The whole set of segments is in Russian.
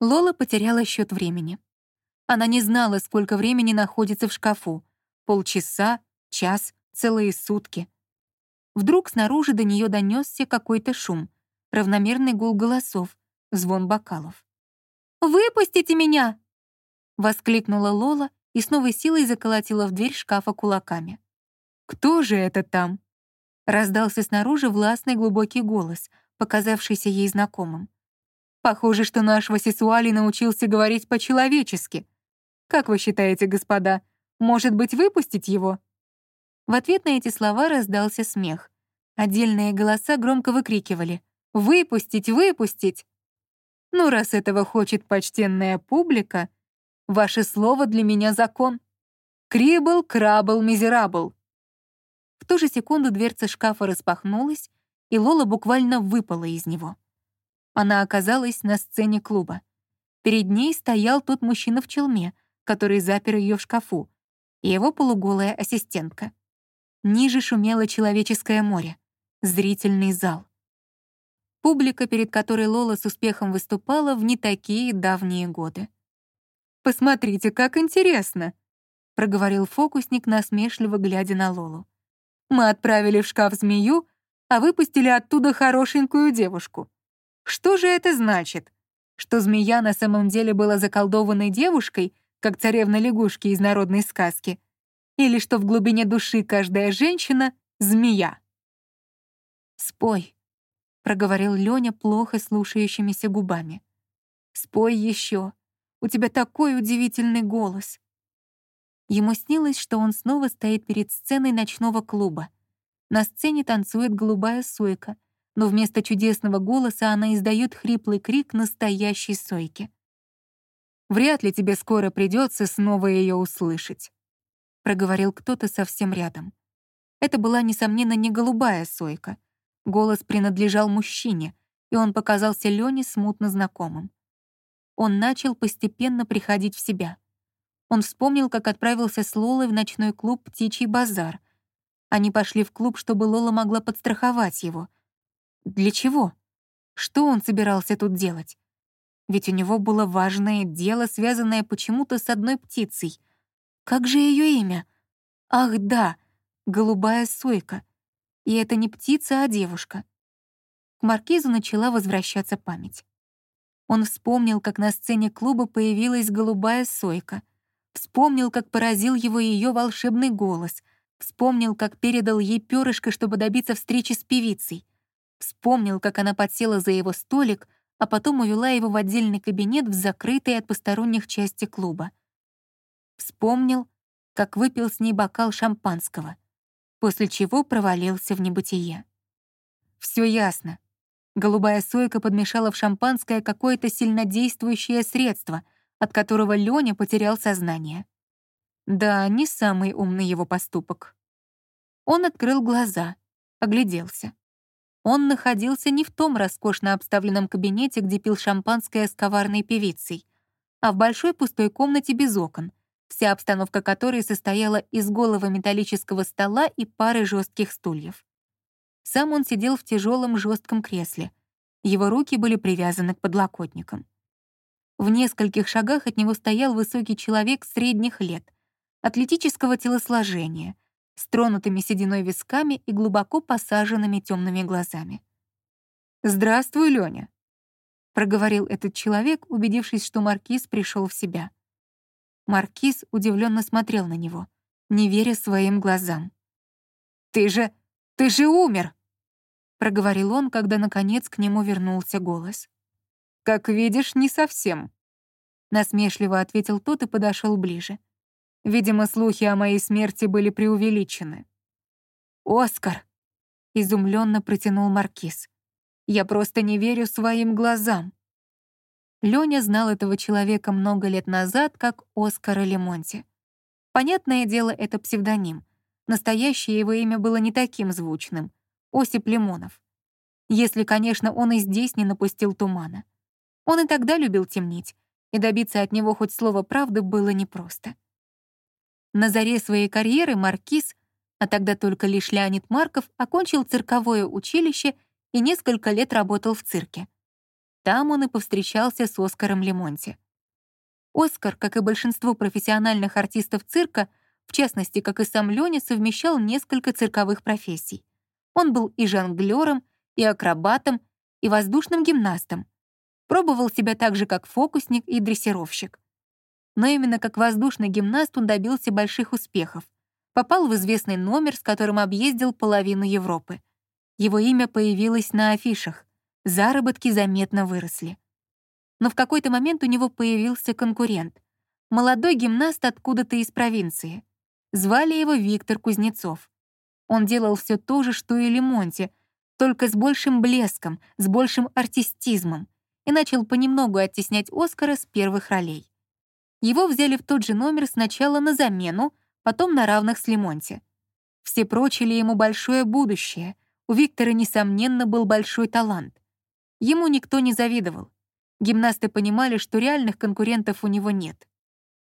Лола потеряла счет времени. Она не знала, сколько времени находится в шкафу. Полчаса, час, целые сутки. Вдруг снаружи до нее донесся какой-то шум, равномерный гул голосов, звон бокалов. «Выпустите меня!» — воскликнула Лола и с новой силой заколотила в дверь шкафа кулаками. «Кто же это там?» — раздался снаружи властный глубокий голос, показавшийся ей знакомым. Похоже, что наш Васисуали научился говорить по-человечески. Как вы считаете, господа, может быть, выпустить его?» В ответ на эти слова раздался смех. Отдельные голоса громко выкрикивали «Выпустить! Выпустить!» «Ну, раз этого хочет почтенная публика, ваше слово для меня закон. Крибл, крабл, мизерабл». В ту же секунду дверца шкафа распахнулась, и Лола буквально выпала из него. Она оказалась на сцене клуба. Перед ней стоял тот мужчина в челме, который запер ее в шкафу, и его полуголая ассистентка. Ниже шумело человеческое море, зрительный зал. Публика, перед которой Лола с успехом выступала в не такие давние годы. «Посмотрите, как интересно!» — проговорил фокусник, насмешливо глядя на Лолу. «Мы отправили в шкаф змею, а выпустили оттуда хорошенькую девушку. Что же это значит? Что змея на самом деле была заколдованной девушкой, как царевна лягушки из народной сказки? Или что в глубине души каждая женщина — змея? «Спой», — проговорил Лёня плохо слушающимися губами. «Спой еще. У тебя такой удивительный голос». Ему снилось, что он снова стоит перед сценой ночного клуба. На сцене танцует голубая сойка — но вместо чудесного голоса она издает хриплый крик настоящей сойки. «Вряд ли тебе скоро придется снова ее услышать», — проговорил кто-то совсем рядом. Это была, несомненно, не голубая сойка. Голос принадлежал мужчине, и он показался Лене смутно знакомым. Он начал постепенно приходить в себя. Он вспомнил, как отправился с Лолой в ночной клуб «Птичий базар». Они пошли в клуб, чтобы Лола могла подстраховать его — для чего? Что он собирался тут делать? Ведь у него было важное дело, связанное почему-то с одной птицей. Как же ее имя? Ах, да, голубая сойка. И это не птица, а девушка. К маркизу начала возвращаться память. Он вспомнил, как на сцене клуба появилась голубая сойка. Вспомнил, как поразил его ее волшебный голос. Вспомнил, как передал ей перышко, чтобы добиться встречи с певицей. Вспомнил, как она подсела за его столик, а потом увела его в отдельный кабинет в закрытой от посторонних части клуба. Вспомнил, как выпил с ней бокал шампанского, после чего провалился в небытие. Все ясно. Голубая сойка подмешала в шампанское какое-то сильнодействующее средство, от которого Лёня потерял сознание. Да, не самый умный его поступок. Он открыл глаза, огляделся. Он находился не в том роскошно обставленном кабинете, где пил шампанское с коварной певицей, а в большой пустой комнате без окон, вся обстановка которой состояла из голого металлического стола и пары жестких стульев. Сам он сидел в тяжелом жестком кресле. Его руки были привязаны к подлокотникам. В нескольких шагах от него стоял высокий человек средних лет, атлетического телосложения — с тронутыми сединой висками и глубоко посаженными темными глазами. «Здравствуй, Лёня», — проговорил этот человек, убедившись, что Маркиз пришел в себя. Маркиз удивленно смотрел на него, не веря своим глазам. «Ты же... ты же умер!» — проговорил он, когда, наконец, к нему вернулся голос. «Как видишь, не совсем», — насмешливо ответил тот и подошел ближе. Видимо, слухи о моей смерти были преувеличены. «Оскар!» — изумленно протянул Маркиз. «Я просто не верю своим глазам». Лёня знал этого человека много лет назад как Оскара Лемонти. Понятное дело, это псевдоним. Настоящее его имя было не таким звучным — Осип Лимонов. Если, конечно, он и здесь не напустил тумана. Он и тогда любил темнить, и добиться от него хоть слова правды было непросто. На заре своей карьеры Маркиз, а тогда только лишь Леонид Марков, окончил цирковое училище и несколько лет работал в цирке. там он и повстречался с Оскаром Лемонти. Оскар, как и большинство профессиональных артистов цирка, в частности, как и сам Лёня, совмещал несколько цирковых профессий. Он был и жонглёром, и акробатом, и воздушным гимнастом. Пробовал себя так же, как фокусник и дрессировщик. Но именно как воздушный гимнаст он добился больших успехов. Попал в известный номер, с которым объездил половину Европы. Его имя появилось на афишах. Заработки заметно выросли. Но в какой-то момент у него появился конкурент. Молодой гимнаст откуда-то из провинции. Звали его Виктор Кузнецов. Он делал все то же, что и Лемонти, только с большим блеском, с большим артистизмом, и начал понемногу оттеснять Оскара с первых ролей. Его взяли в тот же номер сначала на замену, потом на равных с Лемонти. Все прочили ему большое будущее. У Виктора, несомненно, был большой талант. Ему никто не завидовал. Гимнасты понимали, что реальных конкурентов у него нет.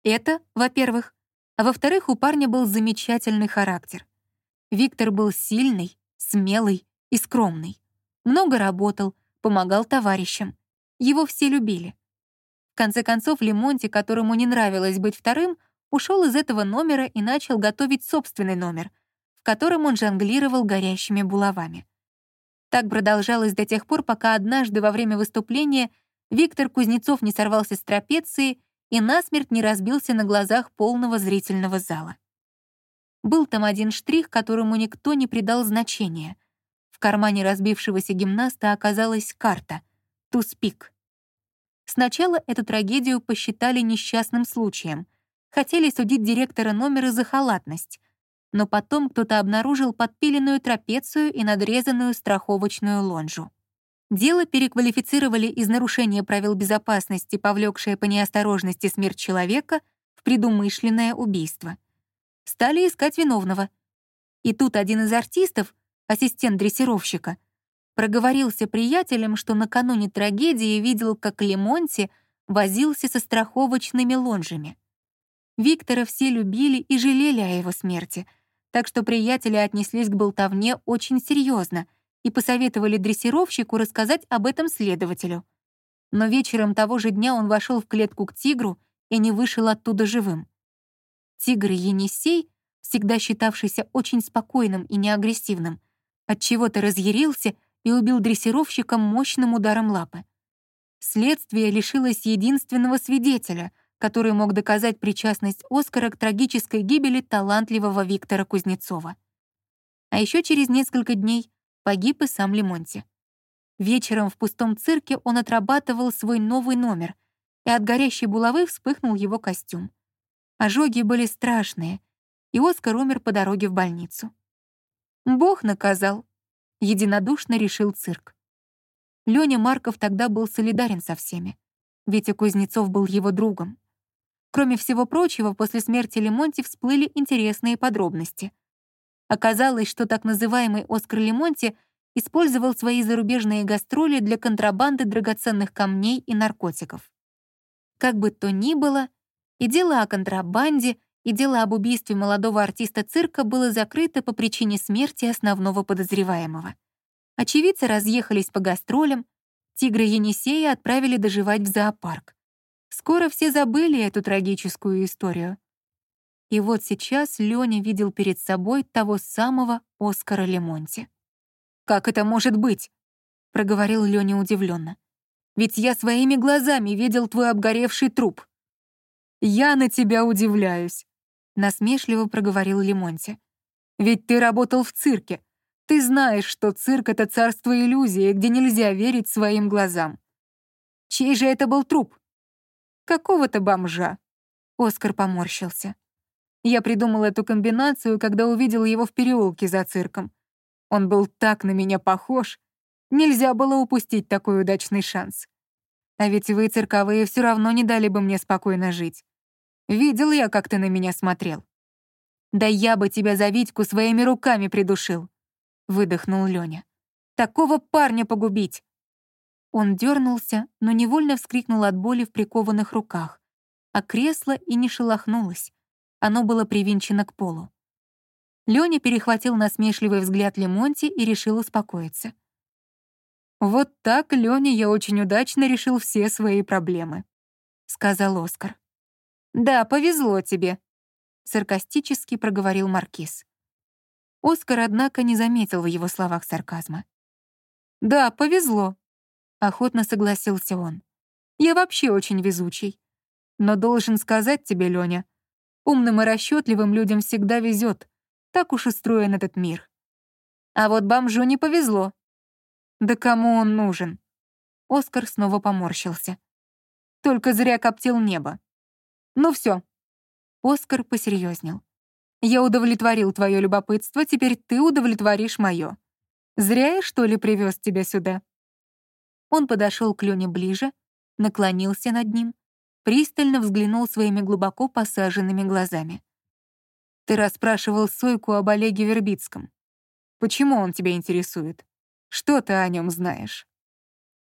Это, во-первых. А во-вторых, у парня был замечательный характер. Виктор был сильный, смелый и скромный. Много работал, помогал товарищам. Его все любили. В конце концов, Лемонти, которому не нравилось быть вторым, ушел из этого номера и начал готовить собственный номер, в котором он жонглировал горящими булавами. Так продолжалось до тех пор, пока однажды во время выступления Виктор Кузнецов не сорвался с трапеции и насмерть не разбился на глазах полного зрительного зала. Был там один штрих, которому никто не придал значения. В кармане разбившегося гимнаста оказалась карта — туспик. Сначала эту трагедию посчитали несчастным случаем. Хотели судить директора номера за халатность. Но потом кто-то обнаружил подпиленную трапецию и надрезанную страховочную лонжу. Дело переквалифицировали из нарушения правил безопасности, повлекшее по неосторожности смерть человека, в предумышленное убийство — стали искать виновного. И тут один из артистов, ассистент дрессировщика, проговорился приятелям, что накануне трагедии видел, как Лемонти возился со страховочными лонжами. Виктора все любили и жалели о его смерти, так что приятели отнеслись к болтовне очень серьезно и посоветовали дрессировщику рассказать об этом следователю. Но вечером того же дня он вошел в клетку к тигру и не вышел оттуда живым. Тигр Енисей, всегда считавшийся очень спокойным и неагрессивным, отчего-то разъярился и убил дрессировщика мощным ударом лапы. Следствие лишилось единственного свидетеля, который мог доказать причастность Оскара к трагической гибели талантливого Виктора Кузнецова. А еще через несколько дней погиб и сам Лемонти. Вечером в пустом цирке он отрабатывал свой новый номер, и от горящей булавы вспыхнул его костюм. Ожоги были страшные, и Оскар умер по дороге в больницу. Бог наказал, единодушно решил цирк. Лёня Марков тогда был солидарен со всеми. Витя Кузнецов был его другом. Кроме всего прочего, после смерти Лемонти всплыли интересные подробности. Оказалось, что так называемый Оскар Лемонти использовал свои зарубежные гастроли для контрабанды драгоценных камней и наркотиков. Как бы то ни было, и дело о контрабанде, и дело об убийстве молодого артиста цирка было закрыто по причине смерти основного подозреваемого. Очевидцы разъехались по гастролям, тигра Енисея отправили доживать в зоопарк. Скоро все забыли эту трагическую историю. И вот сейчас Лёня видел перед собой того самого Оскара Лемонти. «Как это может быть?» — проговорил Лёня удивленно. «Ведь я своими глазами видел твой обгоревший труп». «Я на тебя удивляюсь», — насмешливо проговорил Лемонти. «Ведь ты работал в цирке. Ты знаешь, что цирк — это царство иллюзии, где нельзя верить своим глазам. Чей же это был труп?» «Какого-то бомжа», — Оскар поморщился. Я придумал эту комбинацию, когда увидел его в переулке за цирком. Он был так на меня похож. Нельзя было упустить такой удачный шанс. А ведь вы, цирковые, все равно не дали бы мне спокойно жить. Видел я, как ты на меня смотрел. Да я бы тебя за Витьку своими руками придушил, выдохнул Лёня. Такого парня погубить. Он дернулся, но невольно вскрикнул от боли в прикованных руках, а кресло и не шелохнулось. Оно было привинчено к полу. Лёня перехватил насмешливый взгляд Лемонти и решил успокоиться. «Вот так, Лёня, я очень удачно решил все свои проблемы», — сказал Оскар. «Да, повезло тебе», — саркастически проговорил Маркиз. Оскар, однако, не заметил в его словах сарказма. «Да, повезло», — охотно согласился он. «Я вообще очень везучий. Но должен сказать тебе, Лёня, умным и расчетливым людям всегда везет. Так уж устроен этот мир. А вот бомжу не повезло. Да кому он нужен? Оскар снова поморщился. Только зря коптил небо. Ну все. Оскар посерьезнел. Я удовлетворил твое любопытство, теперь ты удовлетворишь мое. Зря я, что ли, привез тебя сюда?» Он подошел к Лене ближе, наклонился над ним, пристально взглянул своими глубоко посаженными глазами. «Ты расспрашивал Сойку об Олеге Вербицком. Почему он тебя интересует? Что ты о нем знаешь?»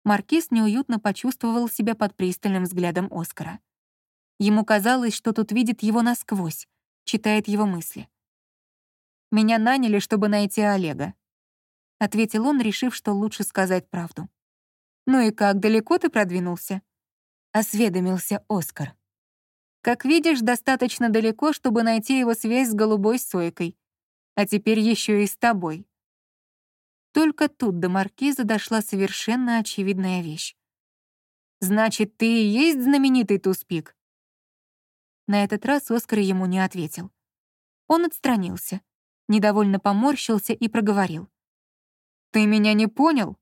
Маркиз неуютно почувствовал себя под пристальным взглядом Оскара. Ему казалось, что тут видит его насквозь, читает его мысли. «Меня наняли, чтобы найти Олега», — ответил он, решив, что лучше сказать правду. «Ну и как, далеко ты продвинулся?» — осведомился Оскар. «Как видишь, достаточно далеко, чтобы найти его связь с голубой сойкой. А теперь еще и с тобой». Только тут до маркиза дошла совершенно очевидная вещь. «Значит, ты и есть знаменитый Туспик?» На этот раз Оскар ему не ответил. Он отстранился, недовольно поморщился и проговорил. «Ты меня не понял?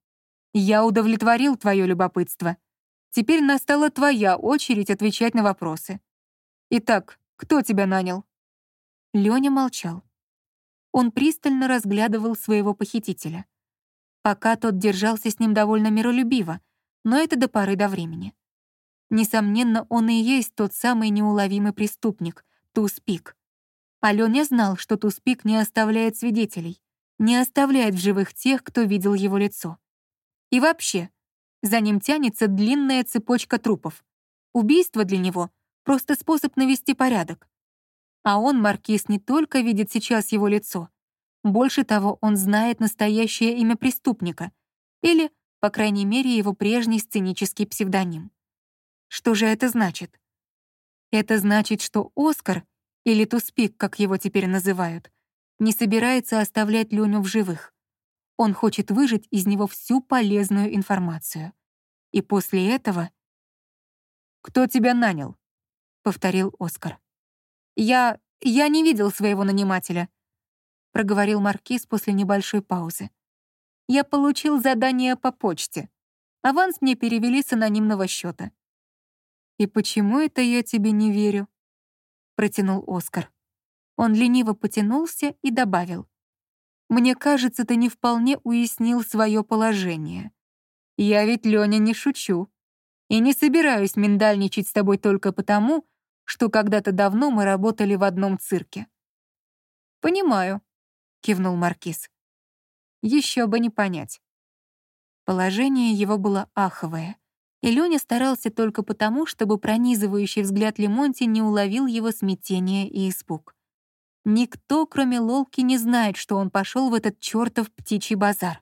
Я удовлетворил твое любопытство. Теперь настала твоя очередь отвечать на вопросы. Итак, кто тебя нанял?» Лёня молчал. Он пристально разглядывал своего похитителя. Пока тот держался с ним довольно миролюбиво, но это до поры до времени. Несомненно, он и есть тот самый неуловимый преступник, Туспик. Алёня знал, что Туспик не оставляет свидетелей, не оставляет в живых тех, кто видел его лицо. И вообще, за ним тянется длинная цепочка трупов. Убийство для него — просто способ навести порядок. А он, Маркиз, не только видит сейчас его лицо. Больше того, он знает настоящее имя преступника или, по крайней мере, его прежний сценический псевдоним. Что же это значит? Это значит, что Оскар, или Туспик, как его теперь называют, не собирается оставлять Леню в живых. Он хочет выжать из него всю полезную информацию. И после этого... «Кто тебя нанял?» — повторил Оскар. «Я... я не видел своего нанимателя», — проговорил Маркиз после небольшой паузы. «Я получил задание по почте. Аванс мне перевели с анонимного счета. «И почему это я тебе не верю?» — протянул Оскар. Он лениво потянулся и добавил. «Мне кажется, ты не вполне уяснил свое положение. Я ведь, Лёня, не шучу. И не собираюсь миндальничать с тобой только потому, что когда-то давно мы работали в одном цирке». «Понимаю», — кивнул Маркиз. Еще бы не понять. Положение его было аховое. И Лёня старался только потому, чтобы пронизывающий взгляд Лемонти не уловил его смятение и испуг. Никто, кроме Лолки, не знает, что он пошел в этот чертов птичий базар.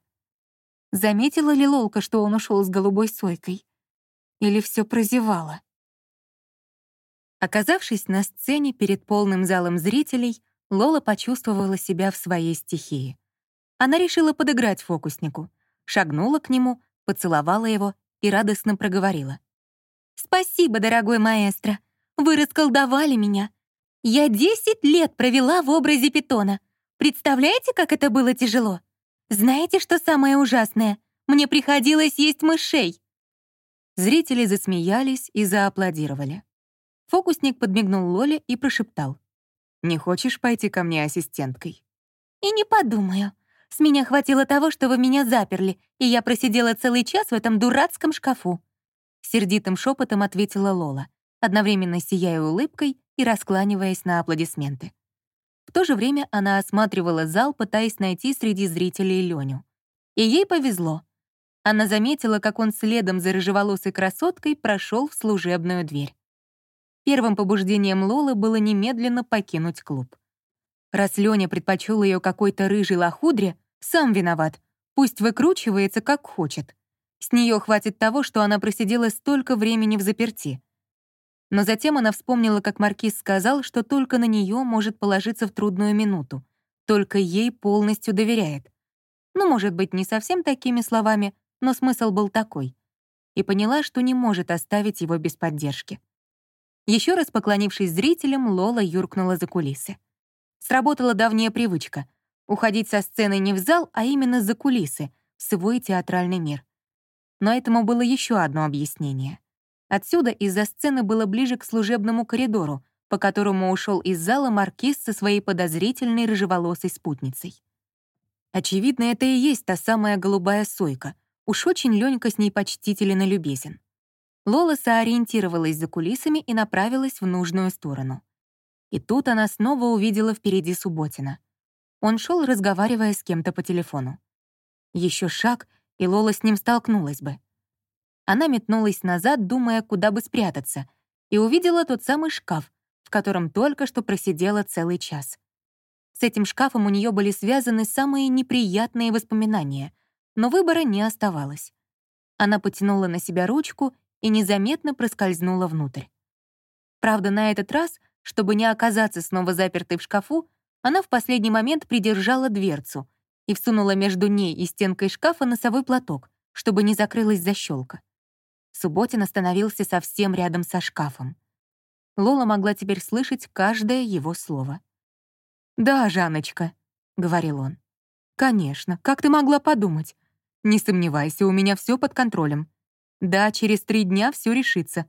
Заметила ли Лолка, что он ушел с голубой сойкой? Или все прозевала? Оказавшись на сцене перед полным залом зрителей, Лола почувствовала себя в своей стихии. Она решила подыграть фокуснику, шагнула к нему, поцеловала его и радостно проговорила. «Спасибо, дорогой маэстро, вы расколдовали меня. Я десять лет провела в образе питона. Представляете, как это было тяжело? Знаете, что самое ужасное? Мне приходилось есть мышей». Зрители засмеялись и зааплодировали. Фокусник подмигнул Лоле и прошептал. «Не хочешь пойти ко мне ассистенткой?» «И не подумаю. С меня хватило того, что вы меня заперли, и я просидела целый час в этом дурацком шкафу». Сердитым шепотом ответила Лола, одновременно сияя улыбкой и раскланиваясь на аплодисменты. В то же время она осматривала зал, пытаясь найти среди зрителей Леню. И ей повезло. Она заметила, как он следом за рыжеволосой красоткой прошел в служебную дверь. Первым побуждением Лолы было немедленно покинуть клуб. Раз Лёня предпочел ее какой-то рыжей лохудре, сам виноват. Пусть выкручивается, как хочет. С нее хватит того, что она просидела столько времени в заперти. Но затем она вспомнила, как Маркиз сказал, что только на нее может положиться в трудную минуту, только ей полностью доверяет. Ну, может быть, не совсем такими словами, но смысл был такой. И поняла, что не может оставить его без поддержки. Еще раз поклонившись зрителям, Лола юркнула за кулисы. Сработала давняя привычка — уходить со сцены не в зал, а именно за кулисы, в свой театральный мир. Но этому было еще одно объяснение. Отсюда из-за сцены было ближе к служебному коридору, по которому ушел из зала маркиз со своей подозрительной рыжеволосой спутницей. Очевидно, это и есть та самая голубая сойка. Уж очень Ленька с ней почтителен и любезен. Лола соориентировалась за кулисами и направилась в нужную сторону. И тут она снова увидела впереди Субботина. Он шел, разговаривая с кем-то по телефону. Еще шаг, и Лола с ним столкнулась бы. Она метнулась назад, думая, куда бы спрятаться, и увидела тот самый шкаф, в котором только что просидела целый час. С этим шкафом у нее были связаны самые неприятные воспоминания, но выбора не оставалось. Она потянула на себя ручку и незаметно проскользнула внутрь. Правда, на этот раз, чтобы не оказаться снова запертой в шкафу, она в последний момент придержала дверцу и всунула между ней и стенкой шкафа носовой платок, чтобы не закрылась защелка. Субботин остановился совсем рядом со шкафом. Лола могла теперь слышать каждое его слово. «Да, Жанночка», — говорил он. «Конечно, как ты могла подумать? Не сомневайся, у меня все под контролем. Да, через три дня все решится.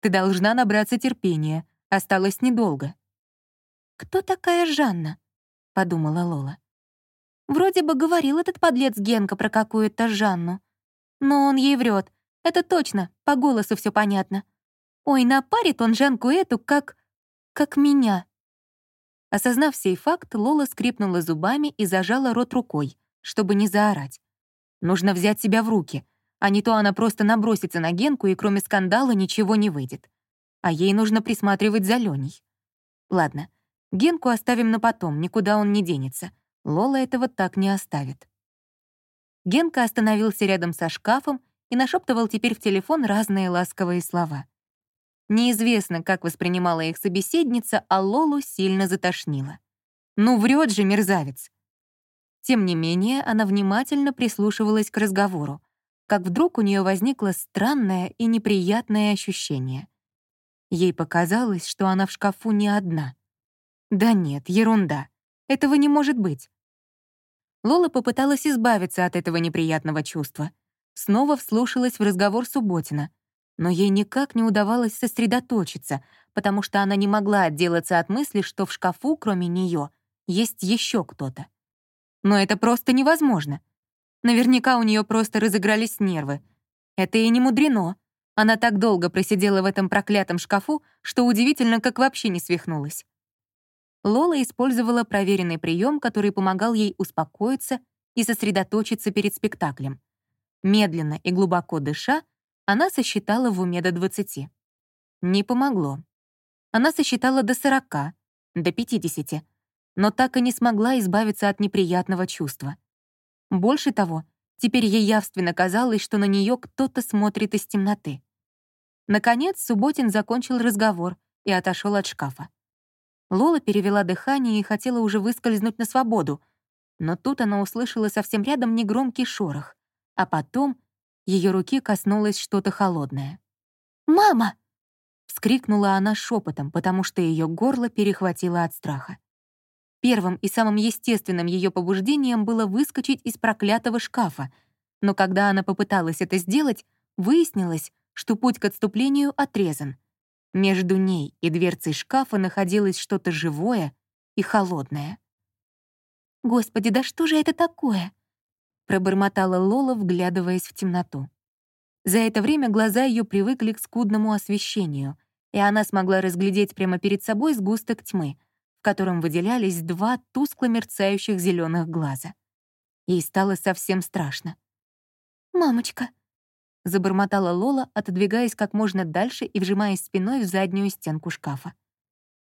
Ты должна набраться терпения. Осталось недолго». «Кто такая Жанна?» — подумала Лола. «Вроде бы говорил этот подлец Генка про какую-то Жанну. Но он ей врет. Это точно, по голосу все понятно. Ой, напарит он Жанку эту, как... как меня». Осознав сей факт, Лола скрипнула зубами и зажала рот рукой, чтобы не заорать. Нужно взять себя в руки а не то она просто набросится на Генку, и кроме скандала ничего не выйдет. А ей нужно присматривать за Леней. Ладно, Генку оставим на потом, никуда он не денется. Лола этого так не оставит. Генка остановился рядом со шкафом и нашептывал теперь в телефон разные ласковые слова. Неизвестно, как воспринимала их собеседница, а Лолу сильно затошнила. Ну, врет же мерзавец. Тем не менее, она внимательно прислушивалась к разговору, как вдруг у нее возникло странное и неприятное ощущение. Ей показалось, что она в шкафу не одна. Да нет, ерунда. Этого не может быть. Лола попыталась избавиться от этого неприятного чувства. Снова вслушалась в разговор Субботина. Но ей никак не удавалось сосредоточиться, потому что она не могла отделаться от мысли, что в шкафу, кроме нее, есть еще кто-то. Но это просто невозможно. Наверняка у нее просто разыгрались нервы. Это и не мудрено. Она так долго просидела в этом проклятом шкафу, что удивительно, как вообще не свихнулась. Лола использовала проверенный прием, который помогал ей успокоиться и сосредоточиться перед спектаклем. Медленно и глубоко дыша, она сосчитала в уме до 20. Не помогло. Она сосчитала до 40, до 50, но так и не смогла избавиться от неприятного чувства. Больше того, теперь ей явственно казалось, что на нее кто-то смотрит из темноты. Наконец, Субботин закончил разговор и отошел от шкафа. Лола перевела дыхание и хотела уже выскользнуть на свободу, но тут она услышала совсем рядом негромкий шорох, а потом ее руки коснулось что-то холодное. «Мама!» — вскрикнула она шепотом, потому что ее горло перехватило от страха. Первым и самым естественным ее побуждением было выскочить из проклятого шкафа, но когда она попыталась это сделать, выяснилось, что путь к отступлению отрезан. Между ней и дверцей шкафа находилось что-то живое и холодное. «Господи, да что же это такое?» пробормотала Лола, вглядываясь в темноту. За это время глаза ее привыкли к скудному освещению, и она смогла разглядеть прямо перед собой сгусток тьмы — в котором выделялись два тускло мерцающих зеленых глаза. Ей стало совсем страшно. «Мамочка!» — забормотала Лола, отодвигаясь как можно дальше и вжимаясь спиной в заднюю стенку шкафа.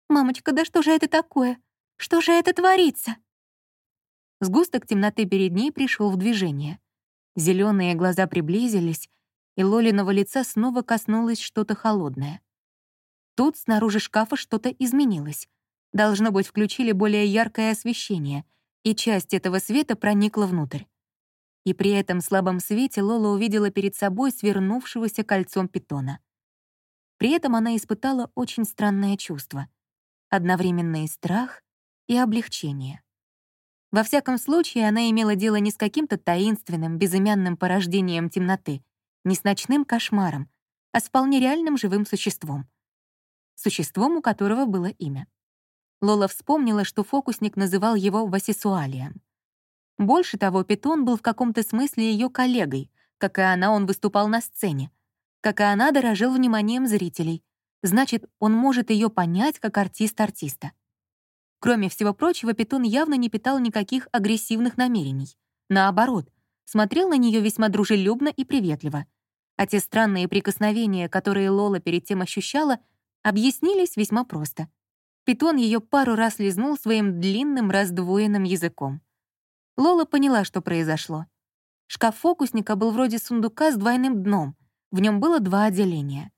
«Мамочка, да что же это такое? Что же это творится?» Сгусток темноты перед ней пришел в движение. Зеленые глаза приблизились, и Лолиного лица снова коснулось что-то холодное. Тут снаружи шкафа что-то изменилось. Должно быть, включили более яркое освещение, и часть этого света проникла внутрь. И при этом слабом свете Лола увидела перед собой свернувшегося кольцом питона. При этом она испытала очень странное чувство. Одновременно и страх, и облегчение. Во всяком случае, она имела дело не с каким-то таинственным, безымянным порождением темноты, не с ночным кошмаром, а с вполне реальным живым существом. Существом, у которого было имя. Лола вспомнила, что фокусник называл его Васисуалием. Больше того, Питон был в каком-то смысле ее коллегой, как и она, он выступал на сцене. Как и она, дорожил вниманием зрителей. Значит, он может ее понять как артист артиста. Кроме всего прочего, Питон явно не питал никаких агрессивных намерений. Наоборот, смотрел на нее весьма дружелюбно и приветливо. А те странные прикосновения, которые Лола перед тем ощущала, объяснились весьма просто. Питон ее пару раз лизнул своим длинным раздвоенным языком. Лола поняла, что произошло. Шкаф фокусника был вроде сундука с двойным дном. В нем было два отделения.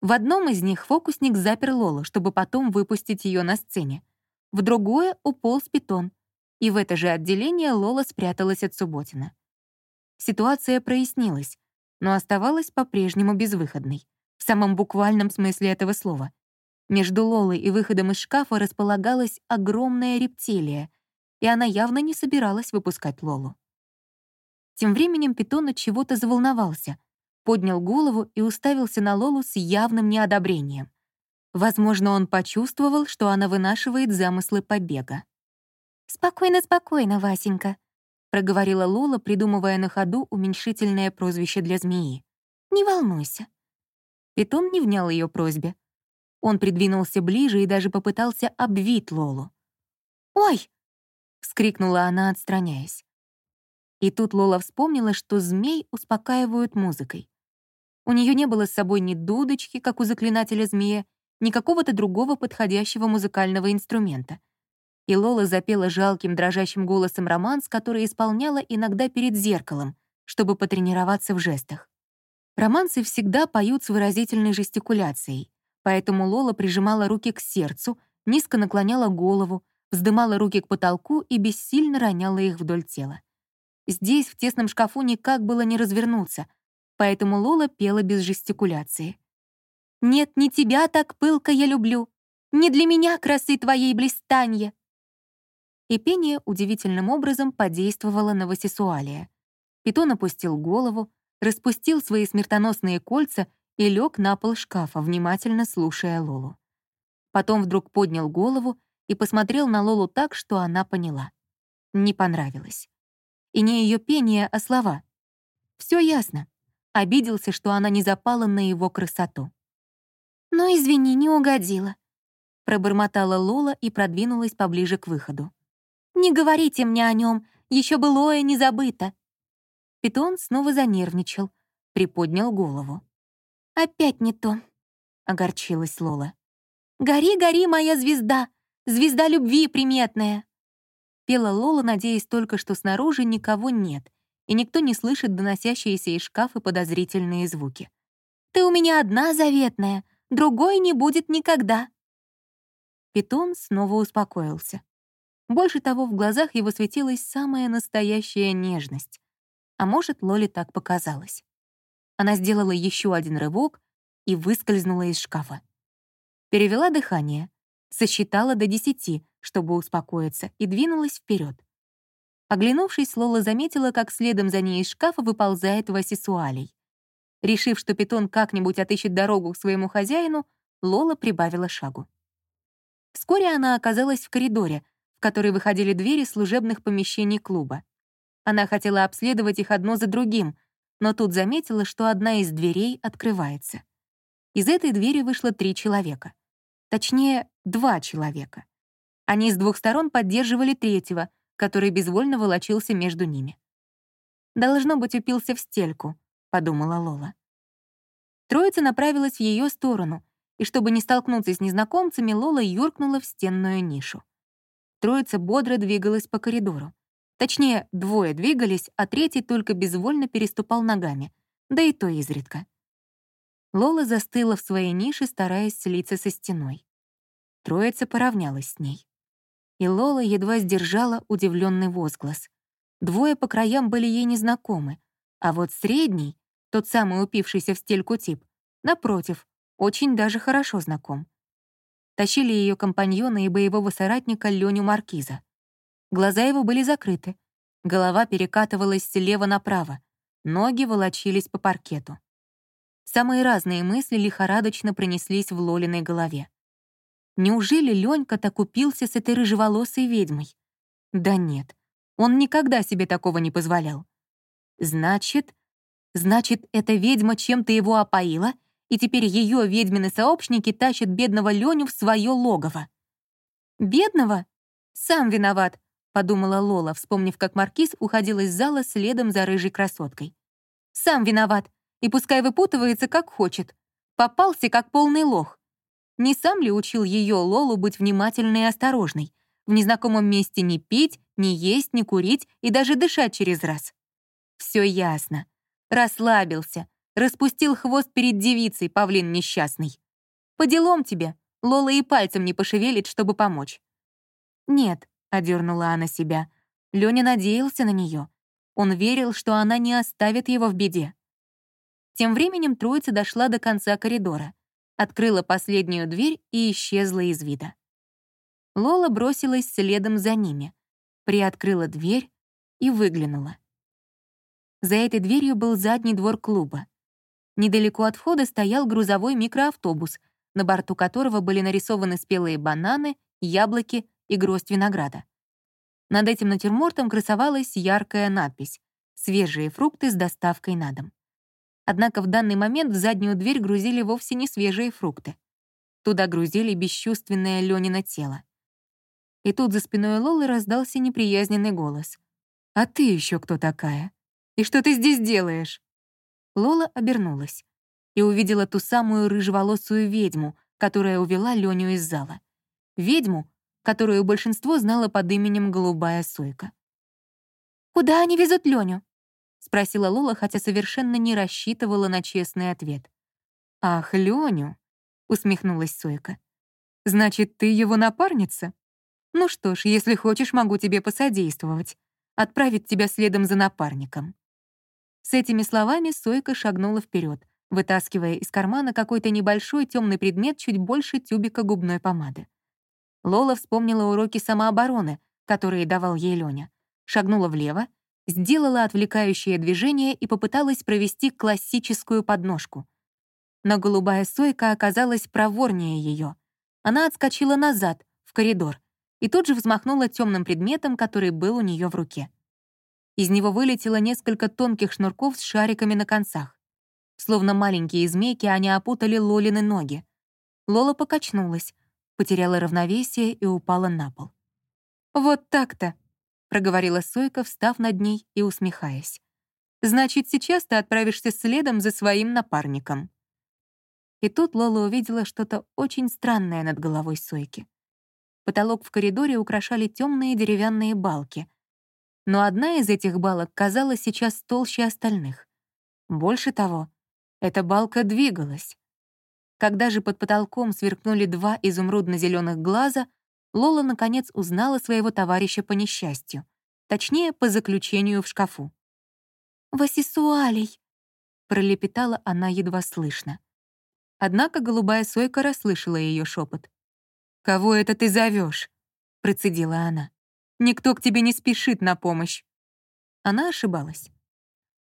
В одном из них фокусник запер Лолу, чтобы потом выпустить ее на сцене. В другое уполз питон. И в это же отделение Лола спряталась от Субботина. Ситуация прояснилась, но оставалась по-прежнему безвыходной. В самом буквальном смысле этого слова. Между Лолой и выходом из шкафа располагалась огромная рептилия — и она явно не собиралась выпускать Лолу. Тем временем питон от чего-то заволновался, поднял голову и уставился на Лолу с явным неодобрением. Возможно, он почувствовал, что она вынашивает замыслы побега. «Спокойно, спокойно, Васенька», — проговорила Лола, придумывая на ходу уменьшительное прозвище для змеи. «Не волнуйся». Питон не внял ее просьбе. Он придвинулся ближе и даже попытался обвить Лолу. «Ой!» Вскрикнула она, отстраняясь. И тут Лола вспомнила, что змей успокаивают музыкой. У нее не было с собой ни дудочки, как у заклинателя змея, ни какого-то другого подходящего музыкального инструмента. И Лола запела жалким дрожащим голосом романс, который исполняла иногда перед зеркалом, чтобы потренироваться в жестах. Романсы всегда поют с выразительной жестикуляцией, поэтому Лола прижимала руки к сердцу, низко наклоняла голову, вздымала руки к потолку и бессильно роняла их вдоль тела. Здесь, в тесном шкафу, никак было не развернуться, поэтому Лола пела без жестикуляции. «Нет, не тебя так пылко я люблю, не для меня красы твоей блистанье». И пение удивительным образом подействовало на Васисуалия. Питон опустил голову, распустил свои смертоносные кольца и лег на пол шкафа, внимательно слушая Лолу. Потом вдруг поднял голову и посмотрел на Лолу так, что она поняла. Не понравилось. И не ее пение, а слова. Все ясно. Обиделся, что она не запала на его красоту. «Ну, извини, не угодила», — пробормотала Лола и продвинулась поближе к выходу. «Не говорите мне о нем, еще былое не забыто». Питон снова занервничал, приподнял голову. «Опять не то», — огорчилась Лола. «Гори, гори, моя звезда, Звезда любви приметная!» Пела Лола, надеясь только, что снаружи никого нет, и никто не слышит доносящиеся из шкафа подозрительные звуки. «Ты у меня одна заветная, другой не будет никогда!» Питон снова успокоился. Больше того, в глазах его светилась самая настоящая нежность. А может, Лоле так показалось. Она сделала еще один рывок и выскользнула из шкафа. Перевела дыхание, сосчитала до десяти, чтобы успокоиться, и двинулась вперед. Оглянувшись, Лола заметила, как следом за ней из шкафа выползает Васисуалей. Решив, что питон как-нибудь отыщет дорогу к своему хозяину, Лола прибавила шагу. Вскоре она оказалась в коридоре, в который выходили двери служебных помещений клуба. Она хотела обследовать их одно за другим, но тут заметила, что одна из дверей открывается. Из этой двери вышло три человека — Точнее, два человека. Они с двух сторон поддерживали третьего, который безвольно волочился между ними. «Должно быть, упился в стельку», — подумала Лола. Троица направилась в ее сторону, и чтобы не столкнуться с незнакомцами, Лола юркнула в стенную нишу. Троица бодро двигалась по коридору. Точнее, двое двигались, а третий только безвольно переступал ногами, да и то изредка. Лола застыла в своей нише, стараясь слиться со стеной. Троица поравнялась с ней. И Лола едва сдержала удивленный возглас. Двое по краям были ей незнакомы, а вот средний, тот самый упившийся в стельку тип, напротив, очень даже хорошо знаком. Тащили ее компаньона и боевого соратника Леню Маркиза. Глаза его были закрыты, голова перекатывалась слева направо, ноги волочились по паркету. Самые разные мысли лихорадочно пронеслись в Лолиной голове. Неужели Ленька так упился с этой рыжеволосой ведьмой? Да нет, он никогда себе такого не позволял. Значит, значит, эта ведьма чем-то его опоила, и теперь ее ведьмины сообщники тащат бедного Леню в свое логово. «Бедного? Сам виноват», — подумала Лола, вспомнив, как Маркиз уходил из зала следом за рыжей красоткой. «Сам виноват и пускай выпутывается, как хочет. Попался, как полный лох. Не сам ли учил ее Лолу быть внимательной и осторожной? В незнакомом месте не пить, не есть, не курить и даже дышать через раз. Все ясно. Расслабился. Распустил хвост перед девицей, павлин несчастный. По делам тебе. Лола и пальцем не пошевелит, чтобы помочь. «Нет», — одернула она себя. Лёня надеялся на нее. Он верил, что она не оставит его в беде. Тем временем троица дошла до конца коридора, открыла последнюю дверь и исчезла из вида. Лола бросилась следом за ними, приоткрыла дверь и выглянула. За этой дверью был задний двор клуба. Недалеко от входа стоял грузовой микроавтобус, на борту которого были нарисованы спелые бананы, яблоки и гроздь винограда. Над этим натюрмортом красовалась яркая надпись «Свежие фрукты с доставкой на дом». Однако в данный момент в заднюю дверь грузили вовсе не свежие фрукты. Туда грузили бесчувственное Лёнино тело. И тут за спиной Лолы раздался неприязненный голос. «А ты еще кто такая? И что ты здесь делаешь?» Лола обернулась и увидела ту самую рыжеволосую ведьму, которая увела Леню из зала. Ведьму, которую большинство знало под именем Голубая Сойка. «Куда они везут Леню?» — спросила Лола, хотя совершенно не рассчитывала на честный ответ. «Ах, Леню!» — усмехнулась Сойка. «Значит, ты его напарница? Ну что ж, если хочешь, могу тебе посодействовать, отправить тебя следом за напарником». С этими словами Сойка шагнула вперед, вытаскивая из кармана какой-то небольшой темный предмет чуть больше тюбика губной помады. Лола вспомнила уроки самообороны, которые давал ей Лёня, шагнула влево сделала отвлекающее движение и попыталась провести классическую подножку. Но голубая сойка оказалась проворнее ее. Она отскочила назад, в коридор, и тут же взмахнула темным предметом, который был у нее в руке. Из него вылетело несколько тонких шнурков с шариками на концах. Словно маленькие змейки, они опутали Лолины ноги. Лола покачнулась, потеряла равновесие и упала на пол. «Вот так-то!» Проговорила Сойка, встав над ней и усмехаясь. «Значит, сейчас ты отправишься следом за своим напарником». И тут Лола увидела что-то очень странное над головой Сойки. Потолок в коридоре украшали темные деревянные балки. Но одна из этих балок казалась сейчас толще остальных. Больше того, эта балка двигалась. Когда же под потолком сверкнули два изумрудно зеленых глаза, Лола наконец узнала своего товарища по несчастью, точнее, по заключению в шкафу. «Васисуалей!» — пролепетала она едва слышно. Однако голубая сойка расслышала ее шепот. «Кого это ты зовешь? процедила она. «Никто к тебе не спешит на помощь». Она ошибалась.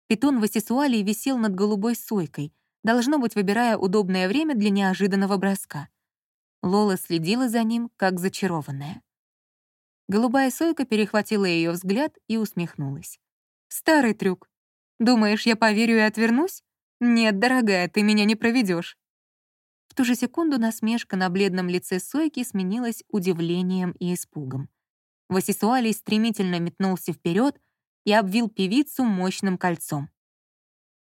Питон Васисуалий висел над голубой сойкой, должно быть, выбирая удобное время для неожиданного броска. Лола следила за ним, как зачарованная. Голубая сойка перехватила ее взгляд и усмехнулась. «Старый трюк. Думаешь, я поверю и отвернусь? Нет, дорогая, ты меня не проведешь. В ту же секунду насмешка на бледном лице Сойки сменилась удивлением и испугом. Васисуалий стремительно метнулся вперед и обвил певицу мощным кольцом.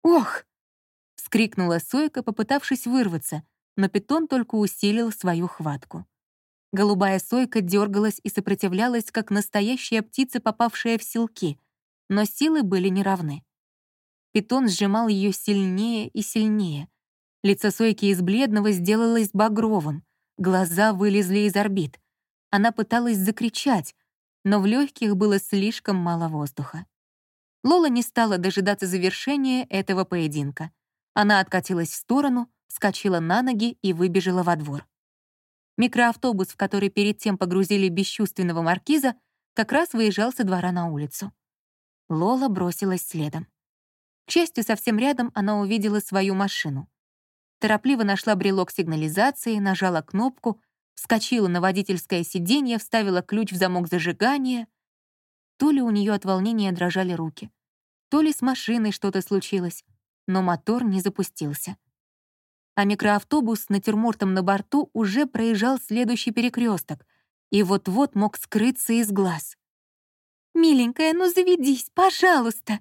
«Ох!» — вскрикнула Сойка, попытавшись вырваться, но питон только усилил свою хватку. Голубая сойка дергалась и сопротивлялась, как настоящая птица, попавшая в селки, но силы были неравны. Питон сжимал ее сильнее и сильнее. Лицо сойки из бледного сделалось багровым, глаза вылезли из орбит. Она пыталась закричать, но в легких было слишком мало воздуха. Лола не стала дожидаться завершения этого поединка. Она откатилась в сторону, вскочила на ноги и выбежала во двор. Микроавтобус, в который перед тем погрузили бесчувственного маркиза, как раз выезжал со двора на улицу. Лола бросилась следом. К счастью, совсем рядом она увидела свою машину. Торопливо нашла брелок сигнализации, нажала кнопку, вскочила на водительское сиденье, вставила ключ в замок зажигания. То ли у нее от волнения дрожали руки, то ли с машиной что-то случилось, но мотор не запустился а микроавтобус с натюрмортом на борту уже проезжал следующий перекресток и вот-вот мог скрыться из глаз. «Миленькая, ну заведись, пожалуйста!»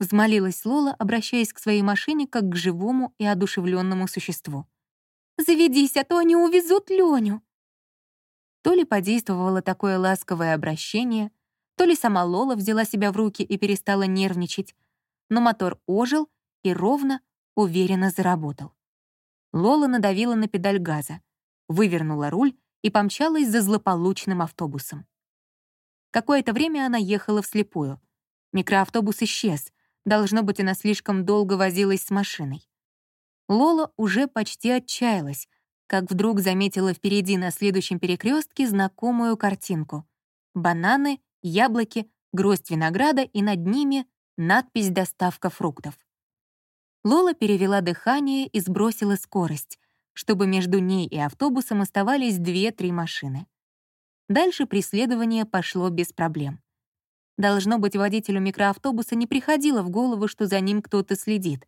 взмолилась Лола, обращаясь к своей машине как к живому и одушевленному существу. «Заведись, а то они увезут Леню!» То ли подействовало такое ласковое обращение, то ли сама Лола взяла себя в руки и перестала нервничать, но мотор ожил и ровно, уверенно заработал. Лола надавила на педаль газа, вывернула руль и помчалась за злополучным автобусом. Какое-то время она ехала вслепую. Микроавтобус исчез. Должно быть, она слишком долго возилась с машиной. Лола уже почти отчаялась, как вдруг заметила впереди на следующем перекрестке знакомую картинку. Бананы, яблоки, гроздь винограда и над ними надпись «Доставка фруктов». Лола перевела дыхание и сбросила скорость, чтобы между ней и автобусом оставались две-три машины. Дальше преследование пошло без проблем. Должно быть, водителю микроавтобуса не приходило в голову, что за ним кто-то следит.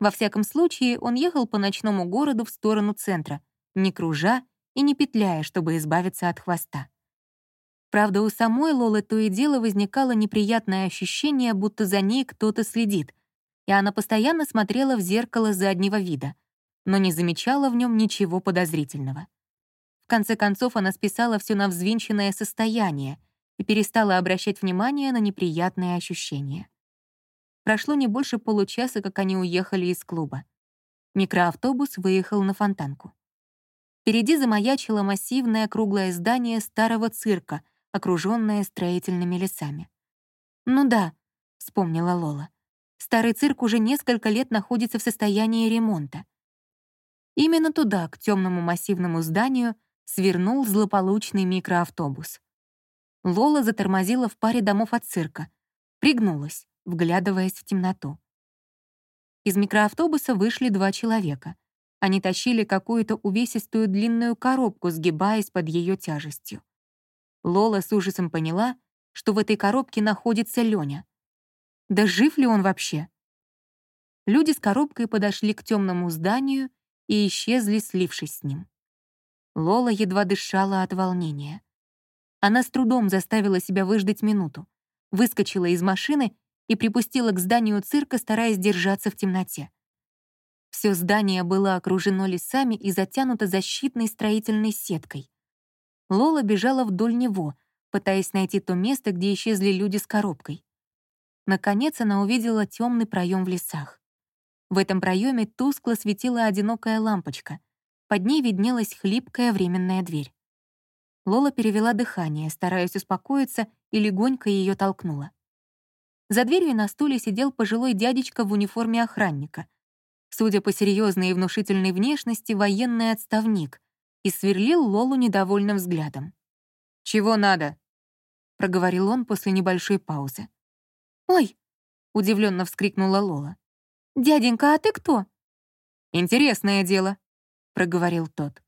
Во всяком случае, он ехал по ночному городу в сторону центра, не кружа и не петляя, чтобы избавиться от хвоста. Правда, у самой Лолы то и дело возникало неприятное ощущение, будто за ней кто-то следит, и она постоянно смотрела в зеркало заднего вида, но не замечала в нем ничего подозрительного. В конце концов, она списала все на взвинченное состояние и перестала обращать внимание на неприятные ощущения. Прошло не больше получаса, как они уехали из клуба. Микроавтобус выехал на фонтанку. Впереди замаячило массивное круглое здание старого цирка, окруженное строительными лесами. «Ну да», — вспомнила Лола, — Старый цирк уже несколько лет находится в состоянии ремонта. Именно туда, к темному массивному зданию, свернул злополучный микроавтобус. Лола затормозила в паре домов от цирка, пригнулась, вглядываясь в темноту. Из микроавтобуса вышли два человека. Они тащили какую-то увесистую длинную коробку, сгибаясь под ее тяжестью. Лола с ужасом поняла, что в этой коробке находится Лёня. Да жив ли он вообще? Люди с коробкой подошли к темному зданию и исчезли, слившись с ним. Лола едва дышала от волнения. Она с трудом заставила себя выждать минуту, выскочила из машины и припустила к зданию цирка, стараясь держаться в темноте. Все здание было окружено лесами и затянуто защитной строительной сеткой. Лола бежала вдоль него, пытаясь найти то место, где исчезли люди с коробкой. Наконец она увидела темный проем в лесах. В этом проеме тускло светила одинокая лампочка. Под ней виднелась хлипкая временная дверь. Лола перевела дыхание, стараясь успокоиться, и легонько ее толкнула. За дверью на стуле сидел пожилой дядечка в униформе охранника. Судя по серьезной и внушительной внешности, военный отставник, и сверлил Лолу недовольным взглядом. «Чего надо?» — проговорил он после небольшой паузы. «Ой!» — удивленно вскрикнула Лола. «Дяденька, а ты кто?» «Интересное дело», — проговорил тот.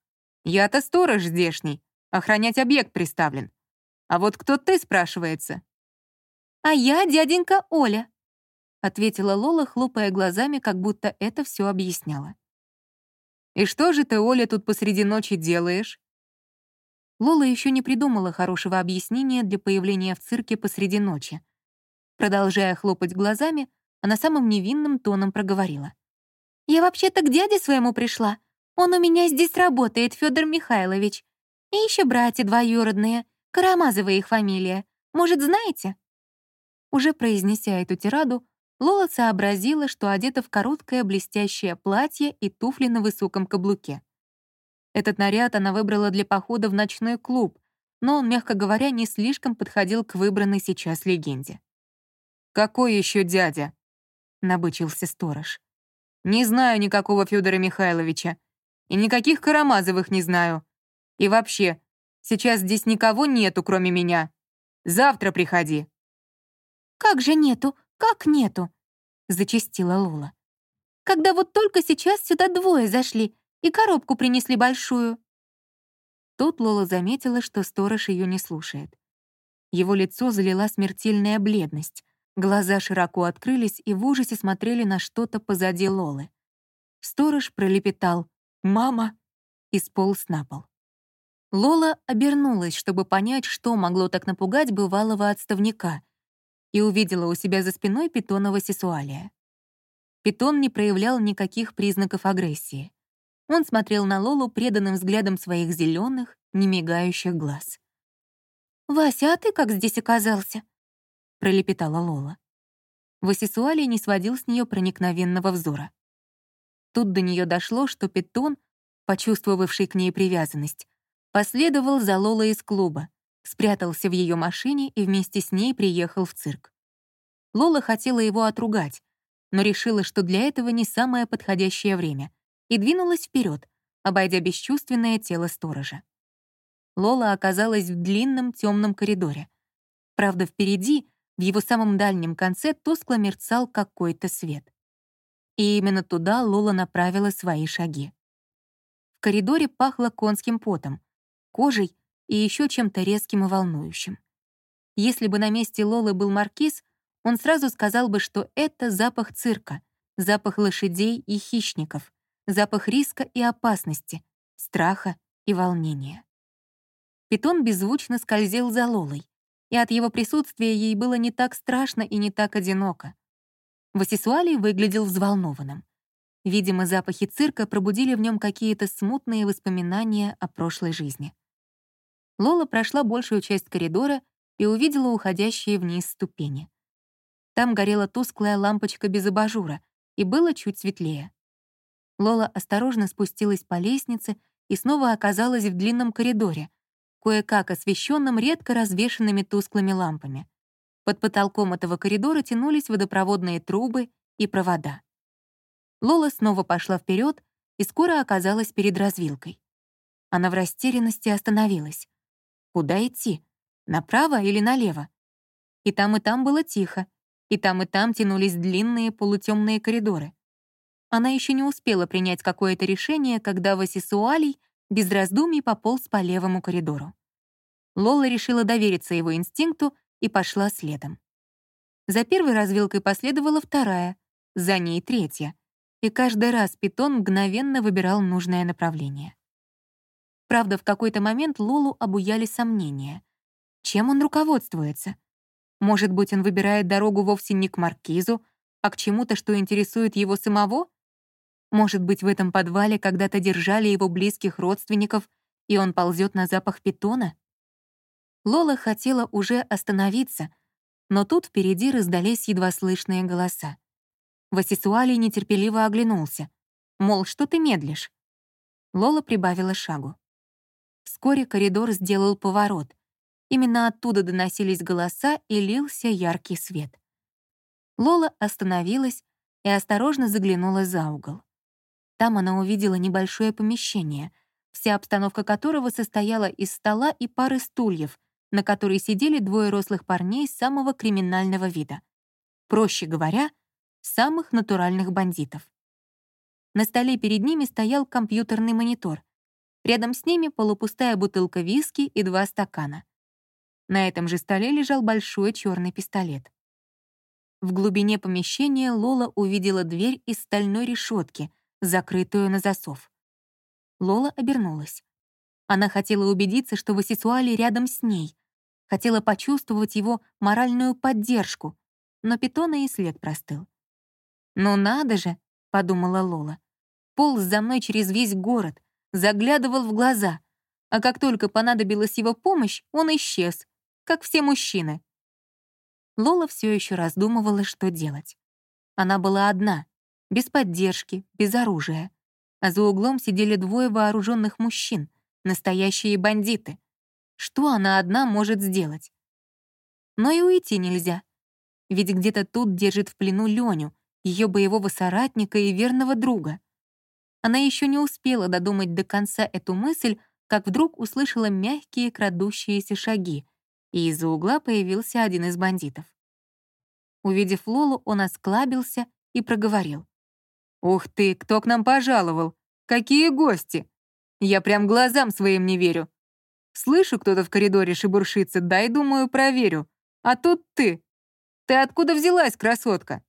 «Я-то сторож здешний, охранять объект приставлен. А вот кто ты, спрашивается?» «А я дяденька Оля», — ответила Лола, хлопая глазами, как будто это все объясняло. «И что же ты, Оля, тут посреди ночи делаешь?» Лола еще не придумала хорошего объяснения для появления в цирке посреди ночи, Продолжая хлопать глазами, она самым невинным тоном проговорила. «Я вообще-то к дяде своему пришла. Он у меня здесь работает, Федор Михайлович. И еще братья двоюродные, Карамазова их фамилия. Может, знаете?» Уже произнеся эту тираду, Лола сообразила, что одета в короткое блестящее платье и туфли на высоком каблуке. Этот наряд она выбрала для похода в ночной клуб, но он, мягко говоря, не слишком подходил к выбранной сейчас легенде. «Какой еще дядя?» — набычился сторож. «Не знаю никакого Федора Михайловича. И никаких Карамазовых не знаю. И вообще, сейчас здесь никого нету, кроме меня. Завтра приходи». «Как же нету? Как нету?» — зачастила Лола. «Когда вот только сейчас сюда двое зашли и коробку принесли большую». Тут Лола заметила, что сторож ее не слушает. Его лицо залила смертельная бледность, глаза широко открылись и в ужасе смотрели на что-то позади Лолы. Сторож пролепетал «Мама!» и сполз на пол. Лола обернулась, чтобы понять, что могло так напугать бывалого отставника, и увидела у себя за спиной питонова сесуалия. Питон не проявлял никаких признаков агрессии. Он смотрел на Лолу преданным взглядом своих зеленых, немигающих глаз. «Вася, а ты как здесь оказался?» — пролепетала Лола. Васисуалий не сводил с нее проникновенного взора. Тут до нее дошло, что питон, почувствовавший к ней привязанность, последовал за Лолой из клуба, спрятался в ее машине и вместе с ней приехал в цирк. Лола хотела его отругать, но решила, что для этого не самое подходящее время, и двинулась вперед, обойдя бесчувственное тело сторожа. Лола оказалась в длинном темном коридоре. Правда, впереди, в его самом дальнем конце, тускло мерцал какой-то свет. И именно туда Лола направила свои шаги. В коридоре пахло конским потом, кожей и еще чем-то резким и волнующим. Если бы на месте Лолы был маркиз, он сразу сказал бы, что это запах цирка, запах лошадей и хищников, запах риска и опасности, страха и волнения. Питон беззвучно скользил за Лолой, и от его присутствия ей было не так страшно и не так одиноко. Васисуалий выглядел взволнованным. Видимо, запахи цирка пробудили в нем какие-то смутные воспоминания о прошлой жизни. Лола прошла большую часть коридора и увидела уходящие вниз ступени. Там горела тусклая лампочка без абажура, и было чуть светлее. Лола осторожно спустилась по лестнице и снова оказалась в длинном коридоре, кое-как освещенном редко развешенными тусклыми лампами. Под потолком этого коридора тянулись водопроводные трубы и провода. Лола снова пошла вперед и скоро оказалась перед развилкой. Она в растерянности остановилась. Куда идти? Направо или налево? И там, и там было тихо, и там, и там тянулись длинные полутемные коридоры. Она еще не успела принять какое-то решение, когда Васисуалий без раздумий пополз по левому коридору. Лола решила довериться его инстинкту и пошла следом. За первой развилкой последовала вторая, за ней третья, и каждый раз питон мгновенно выбирал нужное направление. Правда, в какой-то момент Лолу обуяли сомнения. Чем он руководствуется? Может быть, он выбирает дорогу вовсе не к маркизу, а к чему-то, что интересует его самого? Может быть, в этом подвале когда-то держали его близких родственников, и он ползет на запах питона? Лола хотела уже остановиться, но тут впереди раздались едва слышные голоса. Васисуалий нетерпеливо оглянулся. Мол, что ты медлишь? Лола прибавила шагу. Вскоре коридор сделал поворот. Именно оттуда доносились голоса и лился яркий свет. Лола остановилась и осторожно заглянула за угол. Там она увидела небольшое помещение, вся обстановка которого состояла из стола и пары стульев, на которой сидели двое рослых парней самого криминального вида. Проще говоря, самых натуральных бандитов. На столе перед ними стоял компьютерный монитор. Рядом с ними полупустая бутылка виски и два стакана. На этом же столе лежал большой черный пистолет. В глубине помещения Лола увидела дверь из стальной решетки, закрытую на засов. Лола обернулась. Она хотела убедиться, что Васисуали рядом с ней, хотела почувствовать его моральную поддержку, но питона и след простыл. «Ну надо же», — подумала Лола, полз за мной через весь город, заглядывал в глаза, А как только понадобилась его помощь, он исчез, как все мужчины. Лола все еще раздумывала, что делать. Она была одна, без поддержки, без оружия. А за углом сидели двое вооруженных мужчин, настоящие бандиты. Что она одна может сделать? Но и уйти нельзя. Ведь где-то тут держит в плену Леню, ее боевого соратника и верного друга. Она еще не успела додумать до конца эту мысль, как вдруг услышала мягкие крадущиеся шаги, и из-за угла появился один из бандитов. Увидев Лолу, он осклабился и проговорил. «Ух ты, кто к нам пожаловал? Какие гости! Я прям глазам своим не верю. Слышу, кто-то в коридоре шебуршится, дай, думаю, проверю. А тут ты. Ты откуда взялась, красотка?»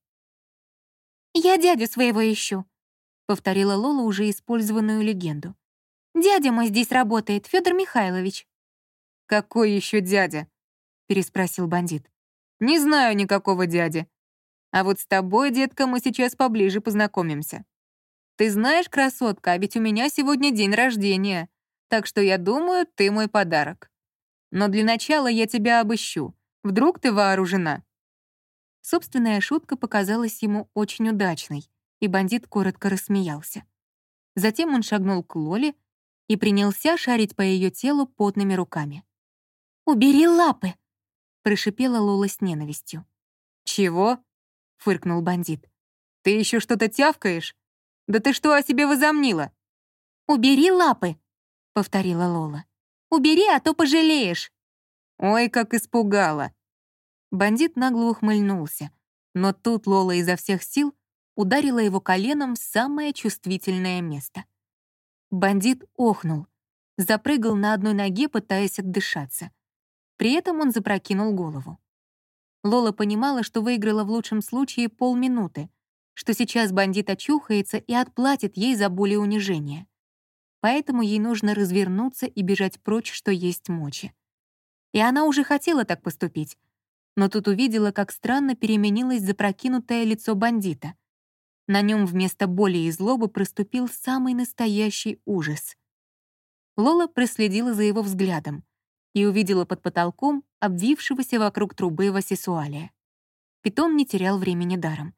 «Я дядю своего ищу», — повторила Лола уже использованную легенду. «Дядя мой здесь работает, Федор Михайлович». «Какой еще дядя?» — переспросил бандит. «Не знаю никакого дяди. А вот с тобой, детка, мы сейчас поближе познакомимся. Ты знаешь, красотка, а ведь у меня сегодня день рождения, так что я думаю, ты мой подарок. Но для начала я тебя обыщу. Вдруг ты вооружена?» Собственная шутка показалась ему очень удачной, и бандит коротко рассмеялся. Затем он шагнул к Лоле и принялся шарить по ее телу потными руками. «Убери лапы!» — прошипела Лола с ненавистью. «Чего?» — фыркнул бандит. «Ты еще что-то тявкаешь? Да ты что о себе возомнила?» «Убери лапы!» — повторила Лола. «Убери, а то пожалеешь!» «Ой, как испугала!» Бандит нагло ухмыльнулся, но тут Лола изо всех сил ударила его коленом в самое чувствительное место. Бандит охнул, запрыгал на одной ноге, пытаясь отдышаться. При этом он запрокинул голову. Лола понимала, что выиграла в лучшем случае полминуты, что сейчас бандит очухается и отплатит ей за боль и унижение. Поэтому ей нужно развернуться и бежать прочь, что есть мочи. И она уже хотела так поступить, но тут увидела, как странно переменилось запрокинутое лицо бандита. На нем вместо боли и злобы проступил самый настоящий ужас. Лола проследила за его взглядом и увидела под потолком обвившегося вокруг трубы Васисуалия. Питон не терял времени даром.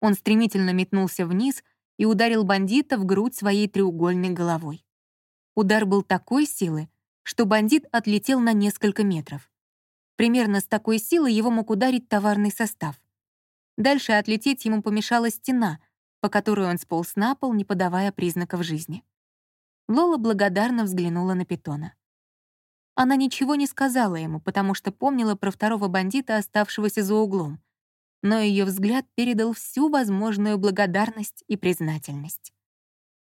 Он стремительно метнулся вниз и ударил бандита в грудь своей треугольной головой. Удар был такой силы, что бандит отлетел на несколько метров. Примерно с такой силой его мог ударить товарный состав. Дальше отлететь ему помешала стена, по которой он сполз на пол, не подавая признаков жизни. Лола благодарно взглянула на питона. Она ничего не сказала ему, потому что помнила про второго бандита, оставшегося за углом, но ее взгляд передал всю возможную благодарность и признательность.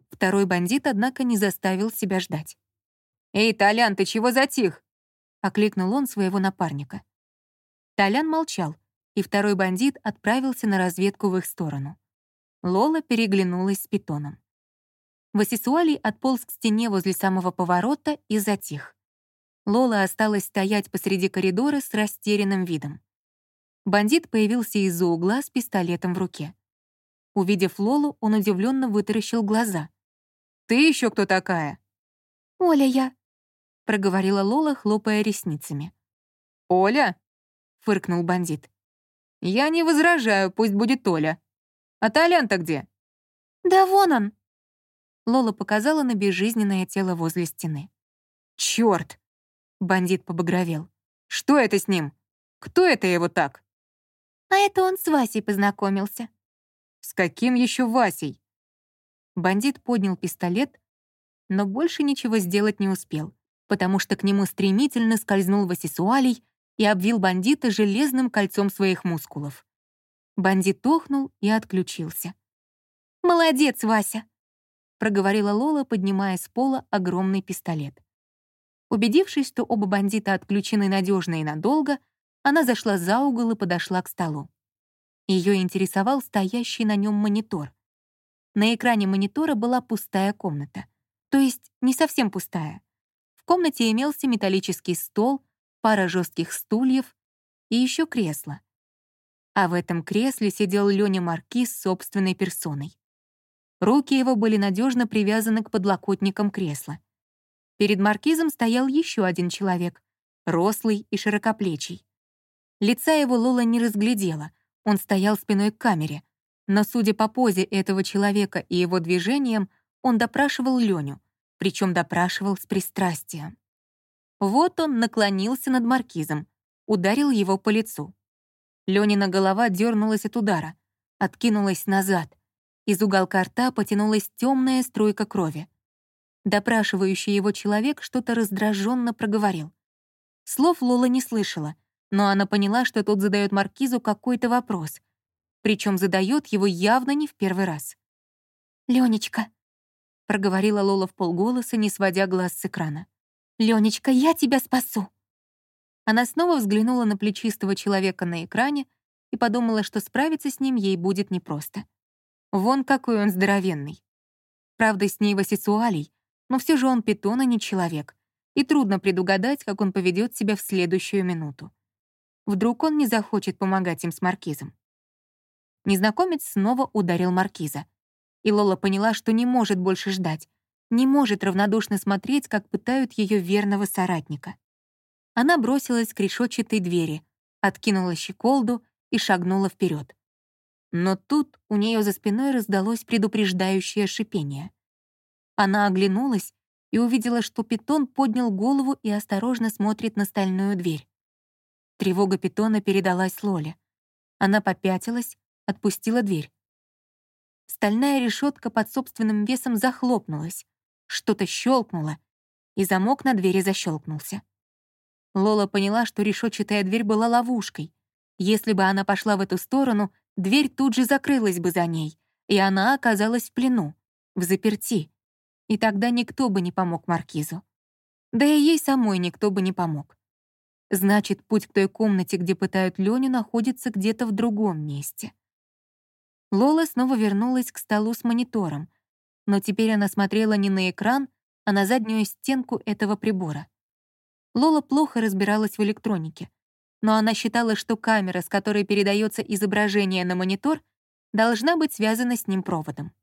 Второй бандит, однако, не заставил себя ждать. «Эй, Толян, ты чего затих?» — окликнул он своего напарника. Толян молчал, и второй бандит отправился на разведку в их сторону. Лола переглянулась с питоном. Васисуалий отполз к стене возле самого поворота и затих. Лола осталась стоять посреди коридора с растерянным видом. Бандит появился из-за угла с пистолетом в руке. Увидев Лолу, он удивленно вытаращил глаза. «Ты еще кто такая?» «Оля я», — проговорила Лола, хлопая ресницами. «Оля?» — фыркнул бандит. «Я не возражаю, пусть будет Оля. А Толян-то где?» «Да вон он!» Лола показала на безжизненное тело возле стены. «Чёрт!» — бандит побагровел. «Что это с ним? Кто это его так?» «А это он с Васей познакомился». «С каким еще Васей?» Бандит поднял пистолет, но больше ничего сделать не успел потому что к нему стремительно скользнул Васисуалий и обвил бандита железным кольцом своих мускулов. Бандит охнул и отключился. «Молодец, Вася!» — проговорила Лола, поднимая с пола огромный пистолет. Убедившись, что оба бандита отключены надежно и надолго, она зашла за угол и подошла к столу. Ее интересовал стоящий на нем монитор. На экране монитора была пустая комната. То есть не совсем пустая. В комнате имелся металлический стол, пара жестких стульев и еще кресло. А в этом кресле сидел Леня Маркиз собственной персоной. Руки его были надежно привязаны к подлокотникам кресла. Перед маркизом стоял еще один человек, рослый и широкоплечий. Лица его Лола не разглядела, он стоял спиной к камере, но, судя по позе этого человека и его движениям, он допрашивал Леню, причем допрашивал с пристрастием. Вот он наклонился над маркизом, ударил его по лицу. Ленина голова дернулась от удара, откинулась назад. Из уголка рта потянулась темная струйка крови. Допрашивающий его человек что-то раздраженно проговорил. Слов Лола не слышала, но она поняла, что тот задает маркизу какой-то вопрос, причем задает его явно не в первый раз. «Ленечка», — проговорила Лола в полголоса, не сводя глаз с экрана. «Ленечка, я тебя спасу!» Она снова взглянула на плечистого человека на экране и подумала, что справиться с ним ей будет непросто. Вон какой он здоровенный. Правда, с ней васисуалей, но все же он питон, а не человек, и трудно предугадать, как он поведет себя в следующую минуту. Вдруг он не захочет помогать им с маркизом. Незнакомец снова ударил маркиза. И Лола поняла, что не может больше ждать, не может равнодушно смотреть, как пытают ее верного соратника. Она бросилась к решетчатой двери, откинула щеколду и шагнула вперед. Но тут у нее за спиной раздалось предупреждающее шипение. Она оглянулась и увидела, что питон поднял голову и осторожно смотрит на стальную дверь. Тревога питона передалась Лоле. Она попятилась, отпустила дверь. Стальная решетка под собственным весом захлопнулась, что-то щелкнуло, и замок на двери защелкнулся. Лола поняла, что решетчатая дверь была ловушкой. Если бы она пошла в эту сторону, дверь тут же закрылась бы за ней, и она оказалась в плену, в заперти. И тогда никто бы не помог Маркизу. Да и ей самой никто бы не помог. Значит, путь к той комнате, где пытают Леню, находится где-то в другом месте. Лола снова вернулась к столу с монитором, но теперь она смотрела не на экран, а на заднюю стенку этого прибора. Лола плохо разбиралась в электронике, но она считала, что камера, с которой передается изображение на монитор, должна быть связана с ним проводом.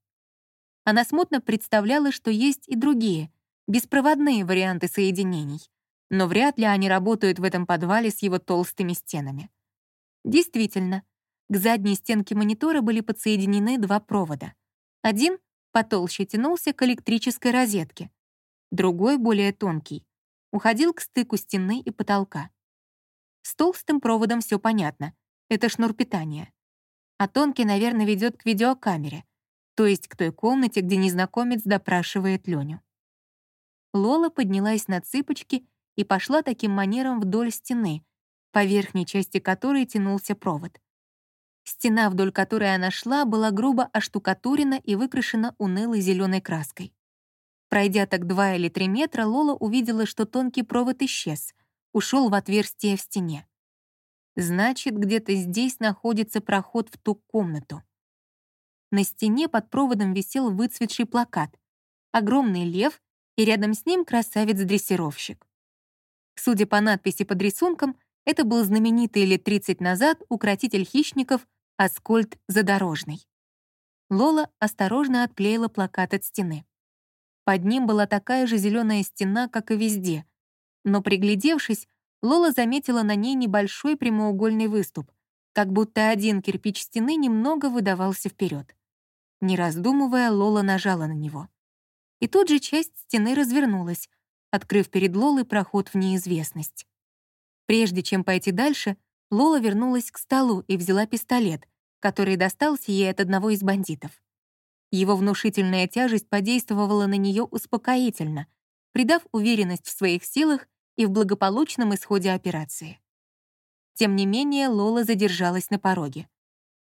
Она смутно представляла, что есть и другие, беспроводные варианты соединений, но вряд ли они работают в этом подвале с его толстыми стенами. Действительно, к задней стенке монитора были подсоединены два провода. Один потолще тянулся к электрической розетке, другой, более тонкий, уходил к стыку стены и потолка. С толстым проводом все понятно, это шнур питания. А тонкий, наверное, ведет к видеокамере, то есть к той комнате, где незнакомец допрашивает Леню. Лола поднялась на цыпочки и пошла таким манером вдоль стены, по верхней части которой тянулся провод. Стена, вдоль которой она шла, была грубо оштукатурена и выкрашена унылой зеленой краской. Пройдя так два или три метра, Лола увидела, что тонкий провод исчез, ушел в отверстие в стене. Значит, где-то здесь находится проход в ту комнату. На стене под проводом висел выцветший плакат. Огромный лев, и рядом с ним красавец-дрессировщик. Судя по надписи под рисунком, это был знаменитый лет 30 назад укротитель хищников Аскольд Задорожный. Лола осторожно отклеила плакат от стены. Под ним была такая же зеленая стена, как и везде. Но приглядевшись, Лола заметила на ней небольшой прямоугольный выступ, как будто один кирпич стены немного выдавался вперед. Не раздумывая, Лола нажала на него. И тут же часть стены развернулась, открыв перед Лолой проход в неизвестность. Прежде чем пойти дальше, Лола вернулась к столу и взяла пистолет, который достался ей от одного из бандитов. Его внушительная тяжесть подействовала на нее успокоительно, придав уверенность в своих силах и в благополучном исходе операции. Тем не менее, Лола задержалась на пороге.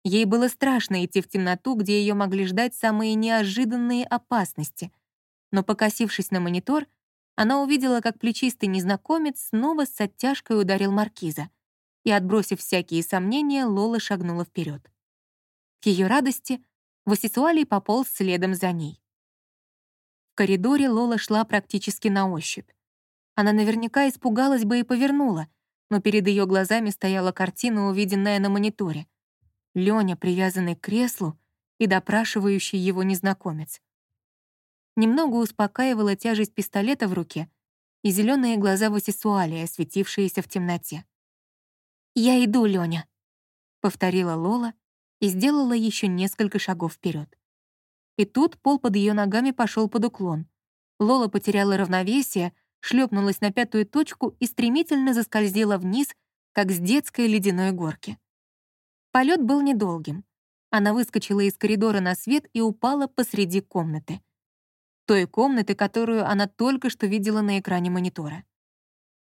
Ей было страшно идти в темноту, где ее могли ждать самые неожиданные опасности, но, покосившись на монитор, она увидела, как плечистый незнакомец снова с оттяжкой ударил маркиза, и, отбросив всякие сомнения, Лола шагнула вперед. К ее радости Васисуалий пополз следом за ней. В коридоре Лола шла практически на ощупь. Она наверняка испугалась бы и повернула, но перед ее глазами стояла картина, увиденная на мониторе. Лёня, привязанный к креслу, и допрашивающий его незнакомец. немного успокаивала тяжесть пистолета в руке и зеленые глаза Васисуалия, светившиеся в темноте. «Я иду, Лёня», — повторила Лола и сделала еще несколько шагов вперед. И тут пол под ее ногами пошел под уклон. Лола потеряла равновесие, шлепнулась на пятую точку и стремительно заскользила вниз, как с детской ледяной горки. Полет был недолгим. Она выскочила из коридора на свет и упала посреди комнаты. Той комнаты, которую она только что видела на экране монитора.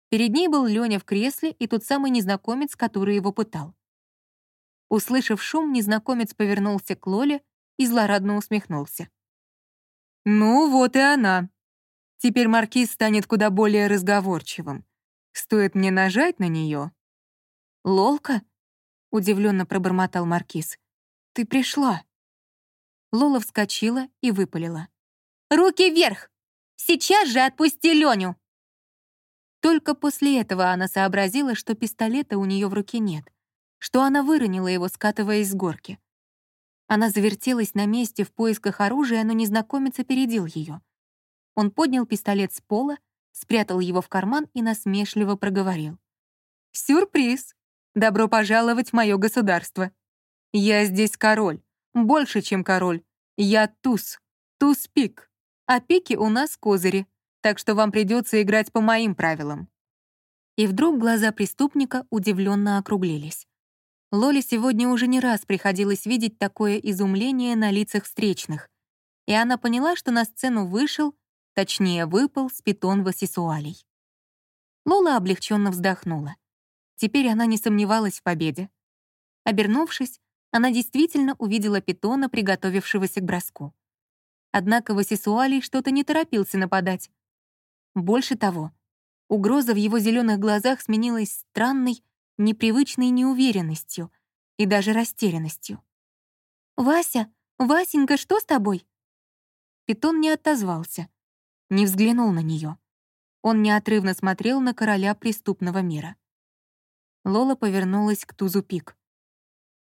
Перед ней был Лёня в кресле и тот самый незнакомец, который его пытал. Услышав шум, незнакомец повернулся к Лоле и злорадно усмехнулся. «Ну, вот и она. Теперь маркиз станет куда более разговорчивым. Стоит мне нажать на нее. «Лолка?» — удивленно пробормотал маркиз. «Ты пришла». Лола вскочила и выпалила. «Руки вверх! Сейчас же отпусти Леню!» Только после этого она сообразила, что пистолета у нее в руке нет, что она выронила его, скатываясь с горки. Она завертелась на месте в поисках оружия, но незнакомец опередил ее. Он поднял пистолет с пола, спрятал его в карман и насмешливо проговорил. «Сюрприз! Добро пожаловать в мое государство! Я здесь король, больше, чем король. Я туз, туз-пик, а пики у нас козыри, так что вам придется играть по моим правилам». И вдруг глаза преступника удивленно округлились. Лоле сегодня уже не раз приходилось видеть такое изумление на лицах встречных, и она поняла, что на сцену вышел, точнее, выпал с питон Васисуалей. Лола облегченно вздохнула. Теперь она не сомневалась в победе. Обернувшись, она действительно увидела питона, приготовившегося к броску. Однако Васисуалий что-то не торопился нападать. Больше того, угроза в его зеленых глазах сменилась странной, непривычной неуверенностью и даже растерянностью. «Вася, Васенька, что с тобой?» Питон не отозвался, не взглянул на нее. Он неотрывно смотрел на короля преступного мира. Лола повернулась к Тузу Пик.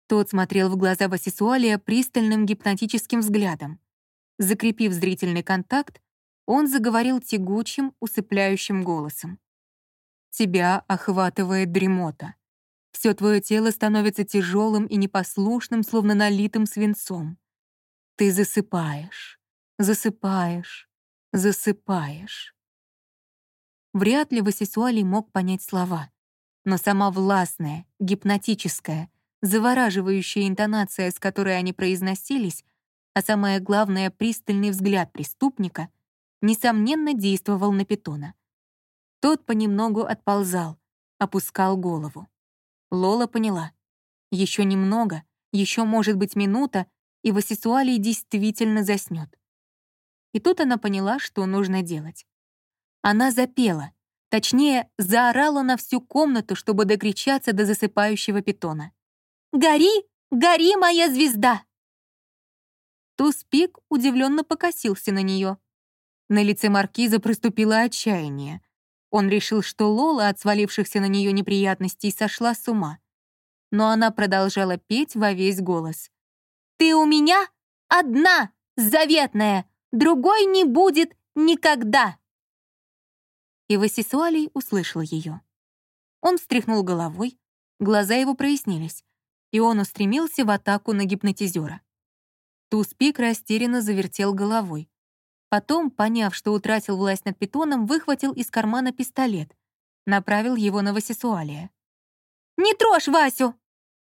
Тот смотрел в глаза Васисуалия пристальным гипнотическим взглядом. Закрепив зрительный контакт, он заговорил тягучим, усыпляющим голосом. Тебя охватывает дремота. Все твое тело становится тяжелым и непослушным, словно налитым свинцом. Ты засыпаешь, засыпаешь, засыпаешь. Вряд ли Васисуалий мог понять слова, но сама властная, гипнотическая, завораживающая интонация, с которой они произносились, а самое главное — пристальный взгляд преступника, несомненно действовал на Питона. Тот понемногу отползал, опускал голову. Лола поняла. Еще немного, еще может быть минута, и Васисуалий действительно заснет. И тут она поняла, что нужно делать. Она запела, точнее, заорала на всю комнату, чтобы докричаться до засыпающего питона. «Гори, гори, моя звезда!» Туз-пик удивленно покосился на нее. На лице маркиза проступило отчаяние. Он решил, что Лола от свалившихся на нее неприятностей сошла с ума. Но она продолжала петь во весь голос. «Ты у меня одна, заветная, другой не будет никогда!» И Васисуалий услышал ее. Он встряхнул головой, глаза его прояснились, и он устремился в атаку на гипнотизера. Туспик растерянно завертел головой. Потом, поняв, что утратил власть над питоном, выхватил из кармана пистолет, направил его на Васисуалия. «Не трожь Васю!»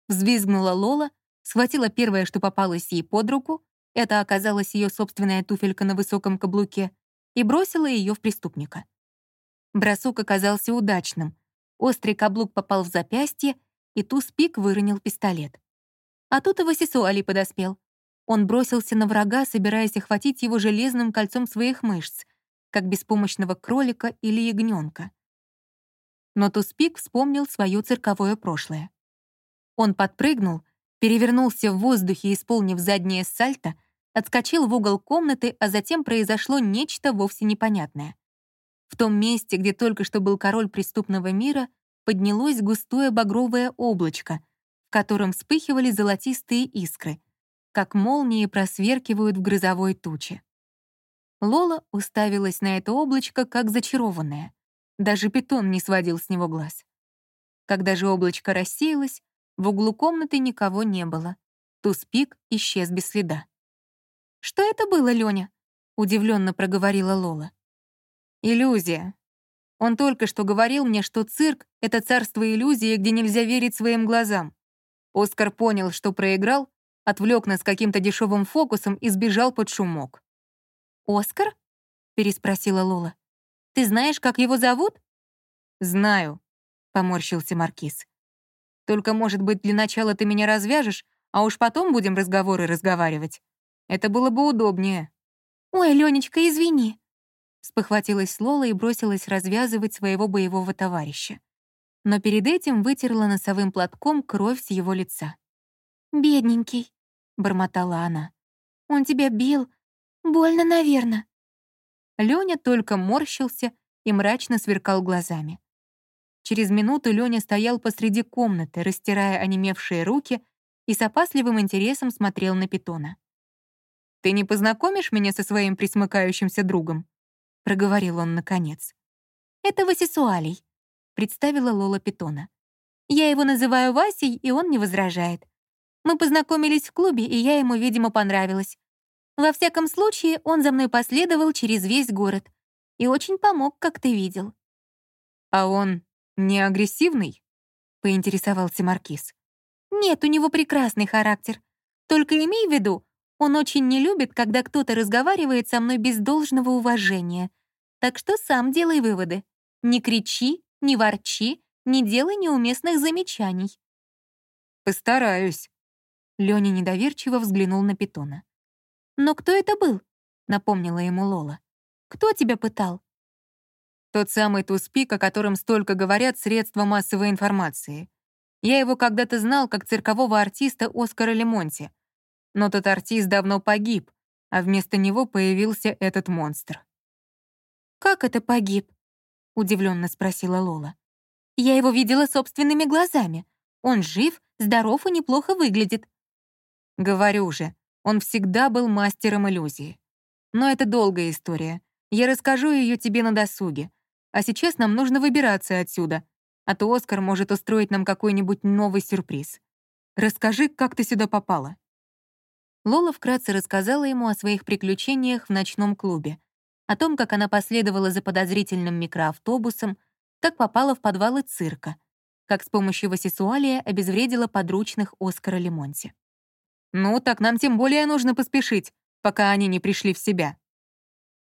Взвизгнула Лола, схватила первое, что попалось ей под руку, это оказалась ее собственная туфелька на высоком каблуке, и бросила ее в преступника. Бросок оказался удачным. Острый каблук попал в запястье, и туз-пик выронил пистолет. А тут и Васисуали подоспел. Он бросился на врага, собираясь охватить его железным кольцом своих мышц, как беспомощного кролика или ягненка. Но Туспик вспомнил свое цирковое прошлое. Он подпрыгнул, перевернулся в воздухе, исполнив заднее сальто, отскочил в угол комнаты, а затем произошло нечто вовсе непонятное. В том месте, где только что был король преступного мира, поднялось густое багровое облачко, в котором вспыхивали золотистые искры, как молнии просверкивают в грозовой туче. Лола уставилась на это облачко, как зачарованная. Даже питон не сводил с него глаз. Когда же облачко рассеялось, в углу комнаты никого не было. Туспик исчез без следа. «Что это было, Лёня?» — удивленно проговорила Лола. «Иллюзия. Он только что говорил мне, что цирк — это царство иллюзии, где нельзя верить своим глазам. Оскар понял, что проиграл, отвлек нас каким-то дешевым фокусом и сбежал под шумок. «Оскар?» — переспросила Лола. «Ты знаешь, как его зовут?» «Знаю», — поморщился Маркиз. «Только, может быть, для начала ты меня развяжешь, а уж потом будем разговоры разговаривать. Это было бы удобнее». «Ой, Ленечка, извини», — спохватилась Лола и бросилась развязывать своего боевого товарища. Но перед этим вытерла носовым платком кровь с его лица. «Бедненький», — бормотала она. «Он тебя бил, Больно, наверное. Лёня только морщился и мрачно сверкал глазами. Через минуту Лёня стоял посреди комнаты, растирая онемевшие руки и с опасливым интересом смотрел на питона. «Ты не познакомишь меня со своим присмыкающимся другом?» — проговорил он наконец. «Это Васисуалий», — представила Лола питона. «Я его называю Васей, и он не возражает. Мы познакомились в клубе, и я ему, видимо, понравилась. Во всяком случае, он за мной последовал через весь город и очень помог, как ты видел. «А он не агрессивный?» — поинтересовался Маркиз. «Нет, у него прекрасный характер. Только имей в виду, он очень не любит, когда кто-то разговаривает со мной без должного уважения. Так что сам делай выводы. Не кричи, не ворчи, не делай неуместных замечаний». «Постараюсь». Лёня недоверчиво взглянул на питона. «Но кто это был?» — напомнила ему Лола. «Кто тебя пытал?» Тот самый Туспик, о котором столько говорят средства массовой информации. Я его когда-то знал как циркового артиста Оскара Лемонти. Но тот артист давно погиб, а вместо него появился этот монстр. «Как это погиб?» — удивленно спросила Лола. «Я его видела собственными глазами. Он жив, здоров и неплохо выглядит». «Говорю же, он всегда был мастером иллюзии. Но это долгая история. Я расскажу ее тебе на досуге. А сейчас нам нужно выбираться отсюда, а то Оскар может устроить нам какой-нибудь новый сюрприз. Расскажи, как ты сюда попала». Лола вкратце рассказала ему о своих приключениях в ночном клубе, о том, как она последовала за подозрительным микроавтобусом, как попала в подвалы цирка, как с помощью Васисуалия обезвредила подручных Оскара Лемонти. «Ну, так нам тем более нужно поспешить, пока они не пришли в себя».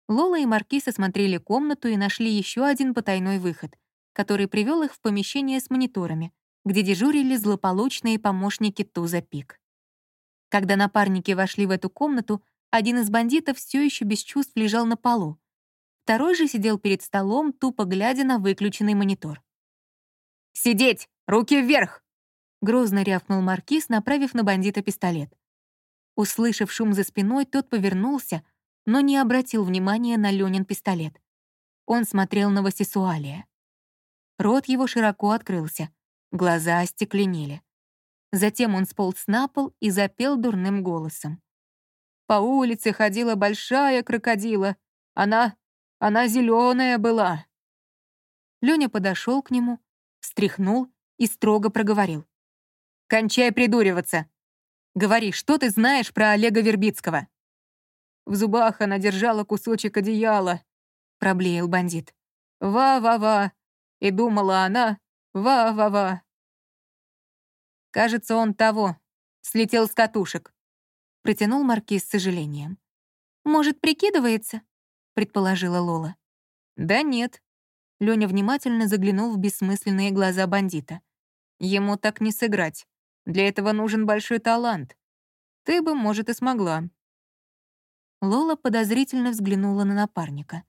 Лола и Маркиз осмотрели комнату и нашли еще один потайной выход, который привел их в помещение с мониторами, где дежурили злополучные помощники Туза Пик. Когда напарники вошли в эту комнату, один из бандитов все еще без чувств лежал на полу. Второй же сидел перед столом, тупо глядя на выключенный монитор. «Сидеть! Руки вверх!» Грозно рявкнул Маркиз, направив на бандита пистолет. Услышав шум за спиной, тот повернулся, но не обратил внимания на Ленин пистолет. Он смотрел на Васисуалия. Рот его широко открылся, глаза остекленели. Затем он сполз на пол и запел дурным голосом. По улице ходила большая крокодила. Она... она зеленая была. Лёня подошел к нему, встряхнул и строго проговорил. Кончай придуриваться. Говори, что ты знаешь про Олега Вербицкого?» В зубах она держала кусочек одеяла, проблеял бандит. «Ва-ва-ва!» И думала она, «Ва-ва-ва!» Кажется, он того, слетел с катушек. Протянул Маркиз с сожалением. «Может, прикидывается?» — предположила Лола. «Да нет». Лёня внимательно заглянул в бессмысленные глаза бандита. «Ему так не сыграть. Для этого нужен большой талант. Ты бы, может, и смогла». Лола подозрительно взглянула на напарника.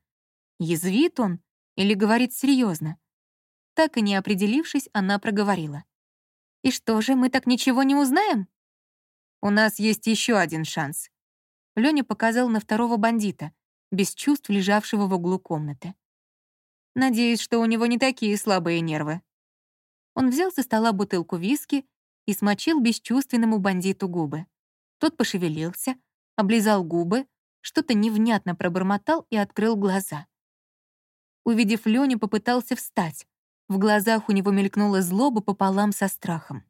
Язвит он или говорит серьезно? Так и не определившись, она проговорила. «И что же, мы так ничего не узнаем?» «У нас есть еще один шанс». Лёня показал на второго бандита, без чувств лежавшего в углу комнаты. «Надеюсь, что у него не такие слабые нервы». Он взял со стола бутылку виски и смочил бесчувственному бандиту губы. Тот пошевелился, облизал губы, что-то невнятно пробормотал и открыл глаза. Увидев Леню, попытался встать. В глазах у него мелькнула злоба пополам со страхом.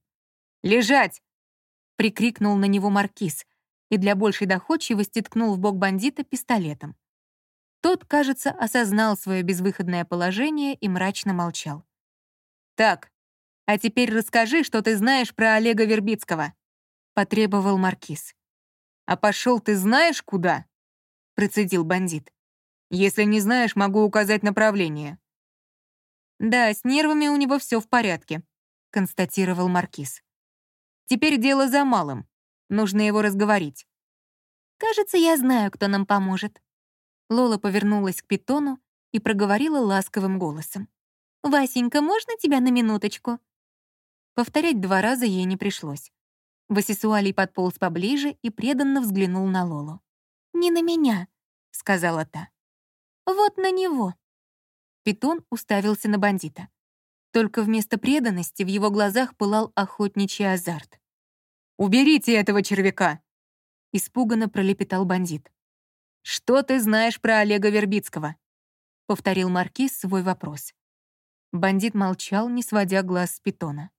«Лежать!» — прикрикнул на него маркиз и для большей доходчивости ткнул в бок бандита пистолетом. Тот, кажется, осознал свое безвыходное положение и мрачно молчал. «Так, а теперь расскажи, что ты знаешь про Олега Вербицкого», — потребовал маркиз. «А пошел ты знаешь куда?» — процедил бандит. «Если не знаешь, могу указать направление». «Да, с нервами у него все в порядке», — констатировал маркиз. «Теперь дело за малым. Нужно его разговорить». «Кажется, я знаю, кто нам поможет», Лола повернулась к питону и проговорила ласковым голосом. «Васенька, можно тебя на минуточку?» Повторять два раза ей не пришлось. Васисуалий подполз поближе и преданно взглянул на Лолу. «Не на меня», — сказала та. «Вот на него». Питон уставился на бандита. Только вместо преданности в его глазах пылал охотничий азарт. «Уберите этого червяка!» — испуганно пролепетал бандит. «Что ты знаешь про Олега Вербицкого?» — повторил Маркиз свой вопрос. Бандит молчал, не сводя глаз с питона.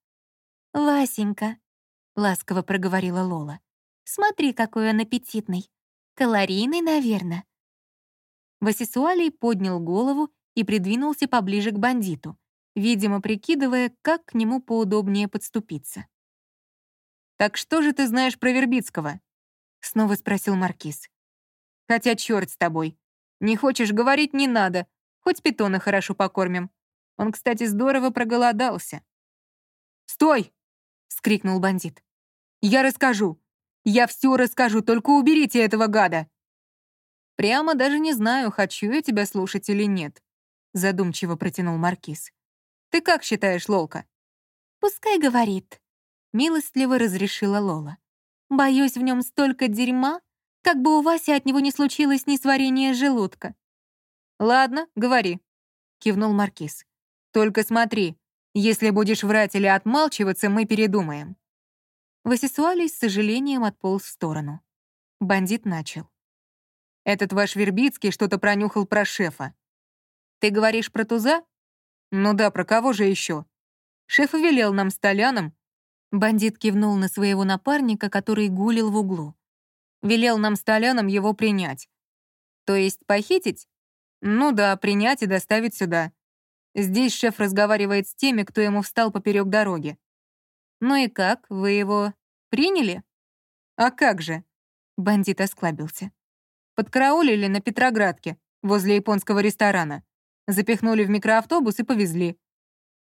«Васенька», — ласково проговорила Лола, «смотри, какой он аппетитный. Калорийный, наверное». Васисуалий поднял голову и придвинулся поближе к бандиту, видимо, прикидывая, как к нему поудобнее подступиться. «Так что же ты знаешь про Вербицкого?» — снова спросил Маркиз. Хотя черт с тобой. Не хочешь говорить — не надо. Хоть питона хорошо покормим. Он, кстати, здорово проголодался. «Стой!» — вскрикнул бандит. «Я расскажу. Я все расскажу, только уберите этого гада!» «Прямо даже не знаю, хочу я тебя слушать или нет», — задумчиво протянул Маркиз. «Ты как считаешь, Лолка?» «Пускай говорит», — милостливо разрешила Лола. «Боюсь, в нем столько дерьма, как бы у Васи от него не случилось несварение желудка. «Ладно, говори», — кивнул Маркиз. «Только смотри, если будешь врать или отмалчиваться, мы передумаем». Васисуалий с сожалением отполз в сторону. Бандит начал. «Этот ваш Вербицкий что-то пронюхал про шефа. Ты говоришь про туза? Ну да, про кого же еще? Шеф велел нам с Толяном». Бандит кивнул на своего напарника, который гулил в углу. Велел нам с Толяном его принять. То есть похитить? Ну да, принять и доставить сюда. Здесь шеф разговаривает с теми, кто ему встал поперек дороги. Ну и как, вы его приняли? А как же? Бандит осклабился. Подкараулили на Петроградке, возле японского ресторана. Запихнули в микроавтобус и повезли.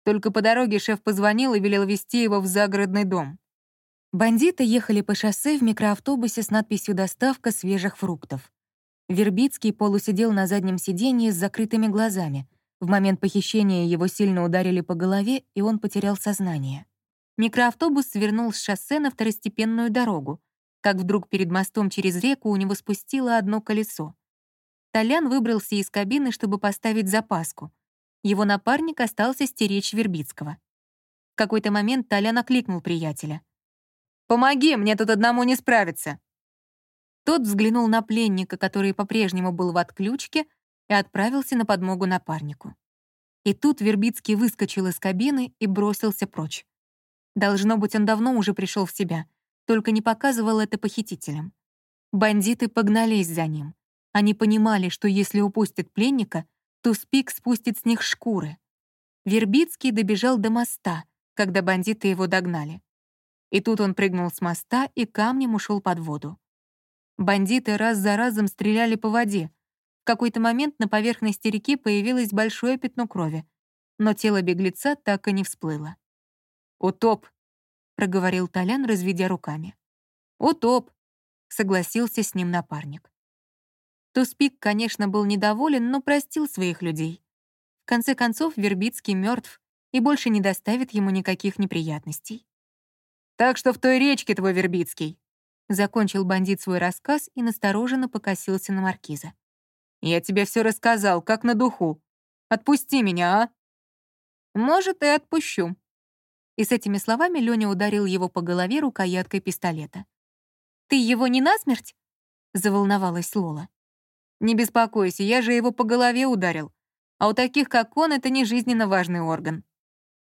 Только по дороге шеф позвонил и велел везти его в загородный дом. Бандиты ехали по шоссе в микроавтобусе с надписью «Доставка свежих фруктов». Вербицкий полусидел на заднем сиденье с закрытыми глазами. В момент похищения его сильно ударили по голове, и он потерял сознание. Микроавтобус свернул с шоссе на второстепенную дорогу, как вдруг перед мостом через реку у него спустило одно колесо. Толян выбрался из кабины, чтобы поставить запаску. Его напарник остался стеречь Вербицкого. В какой-то момент Толян окликнул приятеля — Помоги, мне тут одному не справиться!» Тот взглянул на пленника, который по-прежнему был в отключке, и отправился на подмогу напарнику. И тут Вербицкий выскочил из кабины и бросился прочь. Должно быть, он давно уже пришел в себя, только не показывал это похитителям. Бандиты погнались за ним. Они понимали, что если упустят пленника, то Спик спустит с них шкуры. Вербицкий добежал до моста, когда бандиты его догнали. И тут он прыгнул с моста и камнем ушел под воду. Бандиты раз за разом стреляли по воде. В какой-то момент на поверхности реки появилось большое пятно крови, но тело беглеца так и не всплыло. «Утоп», — проговорил Толян, разведя руками. «Утоп», — согласился с ним напарник. Туспик, конечно, был недоволен, но простил своих людей. В конце концов, Вербицкий мертв и больше не доставит ему никаких неприятностей. Так что в той речке твой Вербицкий». Закончил бандит свой рассказ и настороженно покосился на маркиза. «Я тебе все рассказал, как на духу. Отпусти меня, а?» «Может, и отпущу». И с этими словами Лёня ударил его по голове рукояткой пистолета. «Ты его не насмерть?» — заволновалась Лола. Не беспокойся, я же его по голове ударил. А у таких, как он, это не жизненно важный орган.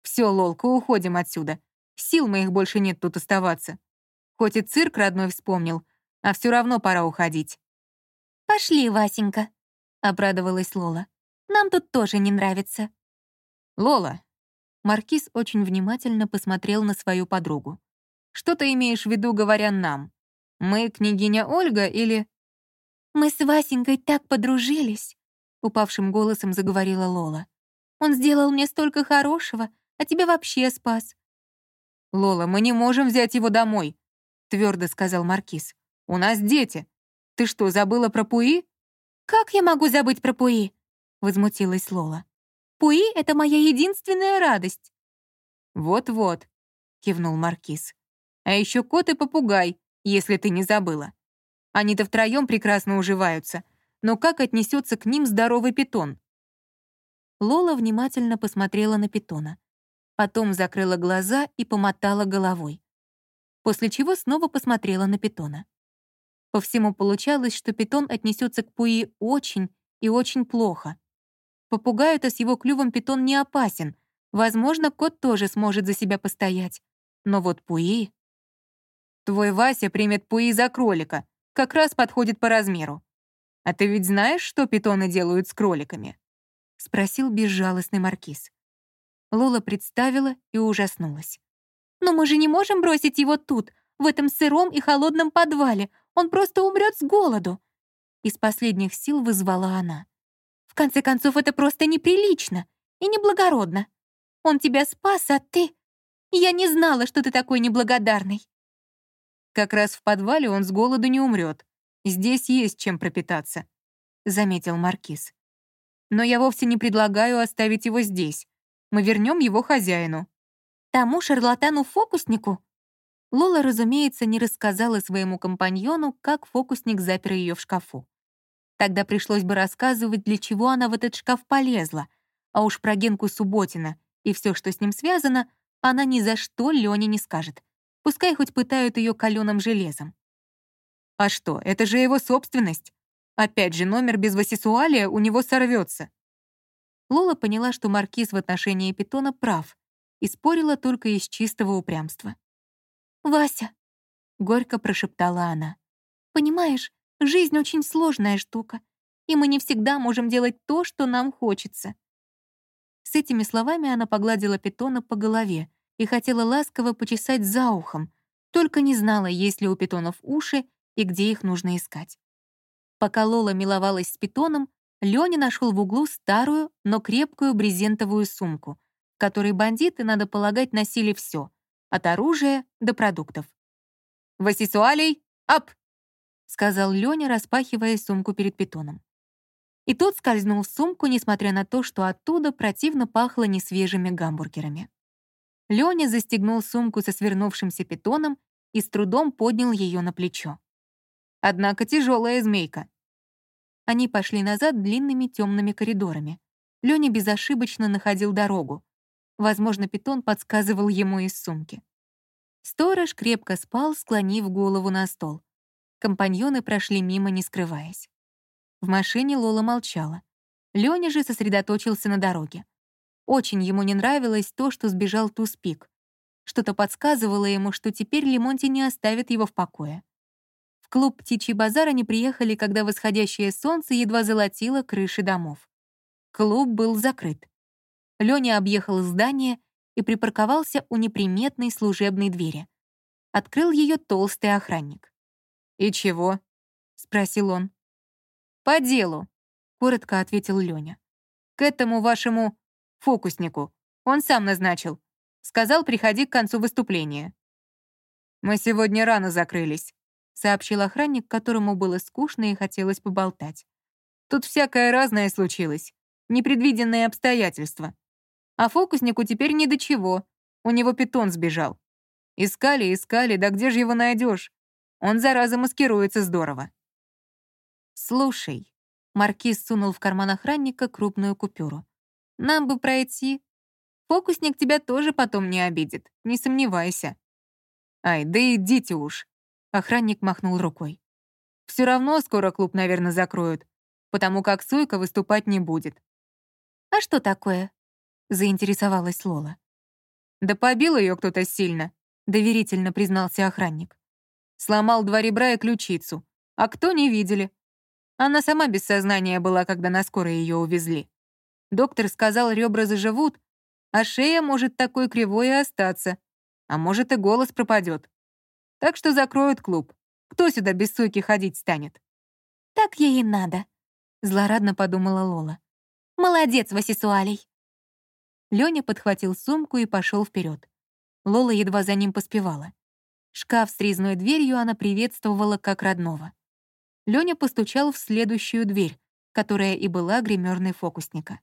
Все, Лолка, уходим отсюда. Сил моих больше нет тут оставаться. Хоть и цирк родной вспомнил, а все равно пора уходить. «Пошли, Васенька», — обрадовалась Лола. «Нам тут тоже не нравится». «Лола». Маркиз очень внимательно посмотрел на свою подругу. «Что ты имеешь в виду, говоря «нам»? Мы княгиня Ольга или...» «Мы с Васенькой так подружились», — упавшим голосом заговорила Лола. «Он сделал мне столько хорошего, а тебя вообще спас». «Лола, мы не можем взять его домой», — твердо сказал Маркиз. «У нас дети. Ты что, забыла про Пуи?» «Как я могу забыть про Пуи?» — возмутилась Лола. «Пуи — это моя единственная радость». «Вот-вот», — кивнул Маркиз. «А еще кот и попугай, если ты не забыла. Они-то втроем прекрасно уживаются. Но как отнесется к ним здоровый питон?» Лола внимательно посмотрела на питона. Потом закрыла глаза и помотала головой. После чего снова посмотрела на питона. По всему получалось, что питон отнесется к Пуи очень и очень плохо. Попугаю-то с его клювом питон не опасен. Возможно, кот тоже сможет за себя постоять. Но вот Пуи... Твой Вася примет Пуи за кролика. Как раз подходит по размеру. А ты ведь знаешь, что питоны делают с кроликами? Спросил безжалостный маркиз. Лола представила и ужаснулась. «Но мы же не можем бросить его тут, в этом сыром и холодном подвале. Он просто умрет с голоду!» Из последних сил вызвала она. «В конце концов, это просто неприлично и неблагородно. Он тебя спас, а ты... Я не знала, что ты такой неблагодарный». «Как раз в подвале он с голоду не умрет. Здесь есть чем пропитаться», — заметил Маркиз. «Но я вовсе не предлагаю оставить его здесь. Мы вернем его хозяину». «Тому шарлатану-фокуснику?» Лола, разумеется, не рассказала своему компаньону, как фокусник запер ее в шкафу. Тогда пришлось бы рассказывать, для чего она в этот шкаф полезла, а уж про Генку Субботина и все, что с ним связано, она ни за что Лене не скажет. Пускай хоть пытают ее каленым железом. А что, это же его собственность. Опять же, номер без васисуалия у него сорвется. Лола поняла, что маркиз в отношении питона прав, и спорила только из чистого упрямства. «Вася», — горько прошептала она, «понимаешь, жизнь очень сложная штука, и мы не всегда можем делать то, что нам хочется». С этими словами она погладила питона по голове и хотела ласково почесать за ухом, только не знала, есть ли у питонов уши и где их нужно искать. Пока Лола миловалась с питоном, Лёня нашел в углу старую, но крепкую брезентовую сумку, в которой бандиты, надо полагать, носили все от оружия до продуктов. «Васисуалей, ап!» — сказал Лёня, распахивая сумку перед питоном. И тот скользнул в сумку, несмотря на то, что оттуда противно пахло несвежими гамбургерами. Лёня застегнул сумку со свернувшимся питоном и с трудом поднял ее на плечо. Однако тяжелая змейка. Они пошли назад длинными темными коридорами. Лёня безошибочно находил дорогу. Возможно, питон подсказывал ему из сумки. Сторож крепко спал, склонив голову на стол. Компаньоны прошли мимо, не скрываясь. В машине Лола молчала. Лёня же сосредоточился на дороге. Очень ему не нравилось то, что сбежал Туспик. Что-то подсказывало ему, что теперь Лимонти не оставит его в покое. В клуб «Птичий базар» они приехали, когда восходящее солнце едва золотило крыши домов. Клуб был закрыт. Лёня объехал здание и припарковался у неприметной служебной двери. Открыл ее толстый охранник. «И чего?» — спросил он. «По делу», — коротко ответил Лёня. «К этому вашему фокуснику. Он сам назначил. Сказал, приходи к концу выступления». «Мы сегодня рано закрылись», — сообщил охранник, которому было скучно и хотелось поболтать. «Тут всякое разное случилось. Непредвиденные обстоятельства. А фокуснику теперь ни до чего. У него питон сбежал. Искали, искали, да где же его найдешь? Он, зараза, маскируется здорово. «Слушай», — Маркиз сунул в карман охранника крупную купюру. «Нам бы пройти. Фокусник тебя тоже потом не обидит, не сомневайся». «Ай, да идите уж», — охранник махнул рукой. «Все равно скоро клуб, наверное, закроют. потому как Сойка выступать не будет. «А что такое?» — заинтересовалась Лола. «Да побил ее кто-то сильно», — доверительно признался охранник. Сломал два ребра и ключицу. А кто не видели? Она сама без сознания была, когда на скорой ее увезли. Доктор сказал, ребра заживут, а шея может такой кривой и остаться. А может, и голос пропадет. Так что закроют клуб. Кто сюда без сойки ходить станет? «Так ей и надо», — злорадно подумала Лола. «Молодец, Васисуалей!» Лёня подхватил сумку и пошел вперед. Лола едва за ним поспевала. Шкаф с резной дверью она приветствовала как родного. Лёня постучал в следующую дверь, которая и была гримерной фокусника.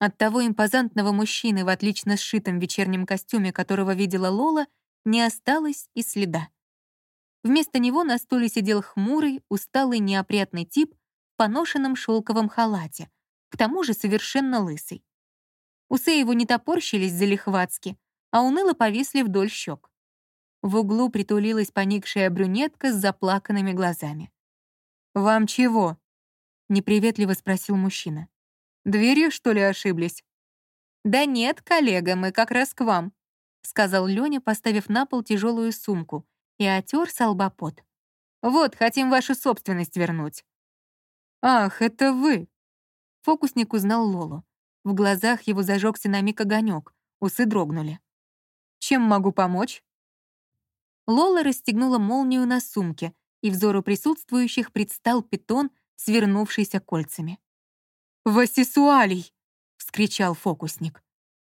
От того импозантного мужчины в отлично сшитом вечернем костюме, которого видела Лола, не осталось и следа. Вместо него на стуле сидел хмурый, усталый, неопрятный тип в поношенном шелковом халате, к тому же совершенно лысый. Усы его не топорщились залихватски, а уныло повисли вдоль щек. В углу притулилась поникшая брюнетка с заплаканными глазами. «Вам чего?» — неприветливо спросил мужчина. Дверью, что ли, ошиблись?» «Да нет, коллега, мы как раз к вам», — сказал Лёня, поставив на пол тяжелую сумку и отер с «Вот, хотим вашу собственность вернуть». «Ах, это вы!» Фокусник узнал Лолу. В глазах его зажегся на миг огонек, усы дрогнули. «Чем могу помочь?» Лола расстегнула молнию на сумке, и взору присутствующих предстал питон, свернувшийся кольцами. «Васисуалий!» — вскричал фокусник.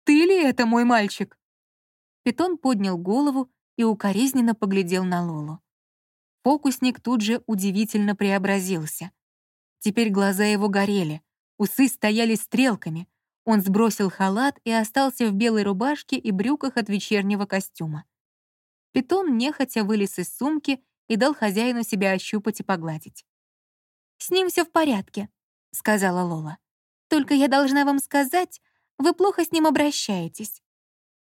«Ты ли это, мой мальчик?» Питон поднял голову и укоризненно поглядел на Лолу. Фокусник тут же удивительно преобразился. Теперь глаза его горели, усы стояли стрелками, он сбросил халат и остался в белой рубашке и брюках от вечернего костюма. Питон нехотя вылез из сумки и дал хозяину себя ощупать и погладить. «С ним все в порядке», — сказала Лола. «Только я должна вам сказать, вы плохо с ним обращаетесь».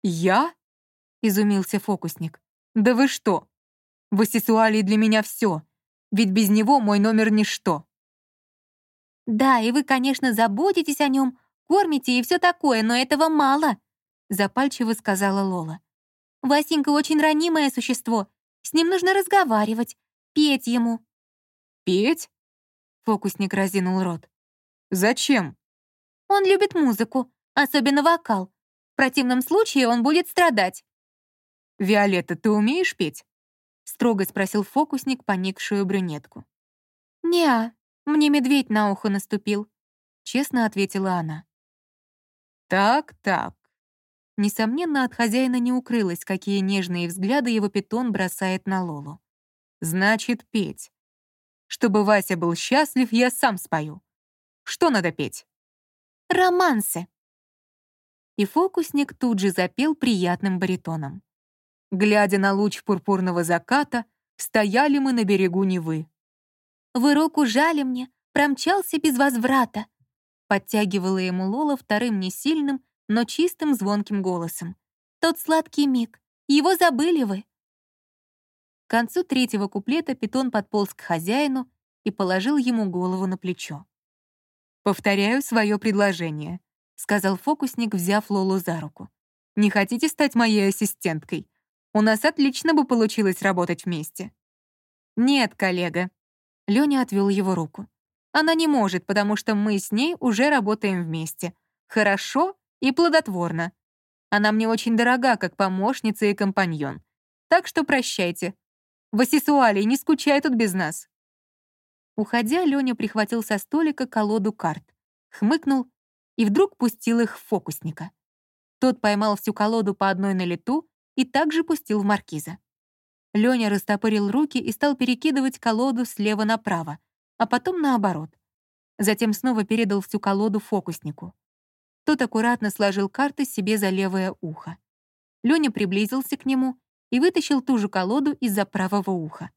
«Я?» — изумился фокусник. «Да вы что? Васисуалий для меня все, ведь без него мой номер ничто». «Да, и вы, конечно, заботитесь о нем, кормите и все такое, но этого мало», — запальчиво сказала Лола. «Васенька очень ранимое существо, с ним нужно разговаривать, петь ему». «Петь?» — фокусник разинул рот. «Зачем?» «Он любит музыку, особенно вокал. В противном случае он будет страдать». «Виолетта, ты умеешь петь?» — строго спросил фокусник поникшую брюнетку. «Не, мне медведь на ухо наступил», — честно ответила она. «Так-так». Несомненно, от хозяина не укрылось, какие нежные взгляды его питон бросает на Лолу. «Значит, петь. Чтобы Вася был счастлив, я сам спою. Что надо петь?» «Романсы». И фокусник тут же запел приятным баритоном. Глядя на луч пурпурного заката, стояли мы на берегу Невы. «Вы руку жали мне, промчался без возврата», подтягивала ему Лола вторым несильным, но чистым звонким голосом. «Тот сладкий миг, его забыли вы». К концу третьего куплета питон подполз к хозяину и положил ему голову на плечо. «Повторяю свое предложение», — сказал фокусник, взяв Лолу за руку. «Не хотите стать моей ассистенткой? У нас отлично бы получилось работать вместе». «Нет, коллега». Лёня отвел его руку. «Она не может, потому что мы с ней уже работаем вместе. Хорошо и плодотворно. Она мне очень дорога, как помощница и компаньон. Так что прощайте. Васисуалий, не скучай тут без нас». Уходя, Лёня прихватил со столика колоду карт, хмыкнул и вдруг пустил их в фокусника. Тот поймал всю колоду по одной на лету и также пустил в маркиза. Лёня растопырил руки и стал перекидывать колоду слева направо, а потом наоборот. Затем снова передал всю колоду фокуснику. Тот аккуратно сложил карты себе за левое ухо. Лёня приблизился к нему и вытащил ту же колоду из-за правого уха.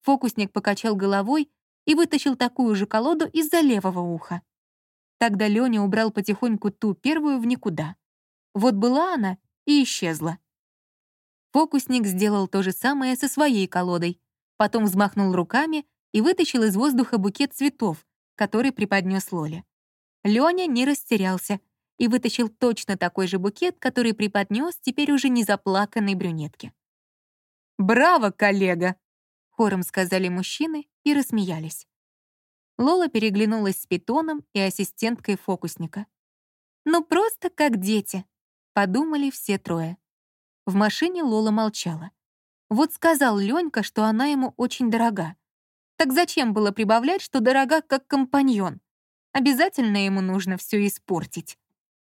Фокусник покачал головой и вытащил такую же колоду из-за левого уха. Тогда Лёня убрал потихоньку ту первую в никуда. Вот была она и исчезла. Фокусник сделал то же самое со своей колодой, потом взмахнул руками и вытащил из воздуха букет цветов, который преподнес Лоле. Лёня не растерялся и вытащил точно такой же букет, который преподнес теперь уже не заплаканной брюнетке. «Браво, коллега!» — хором сказали мужчины и рассмеялись. Лола переглянулась с питоном и ассистенткой фокусника. «Ну просто как дети», — подумали все трое. В машине Лола молчала. Вот сказал Лёнька, что она ему очень дорога. Так зачем было прибавлять, что дорога как компаньон? Обязательно ему нужно все испортить.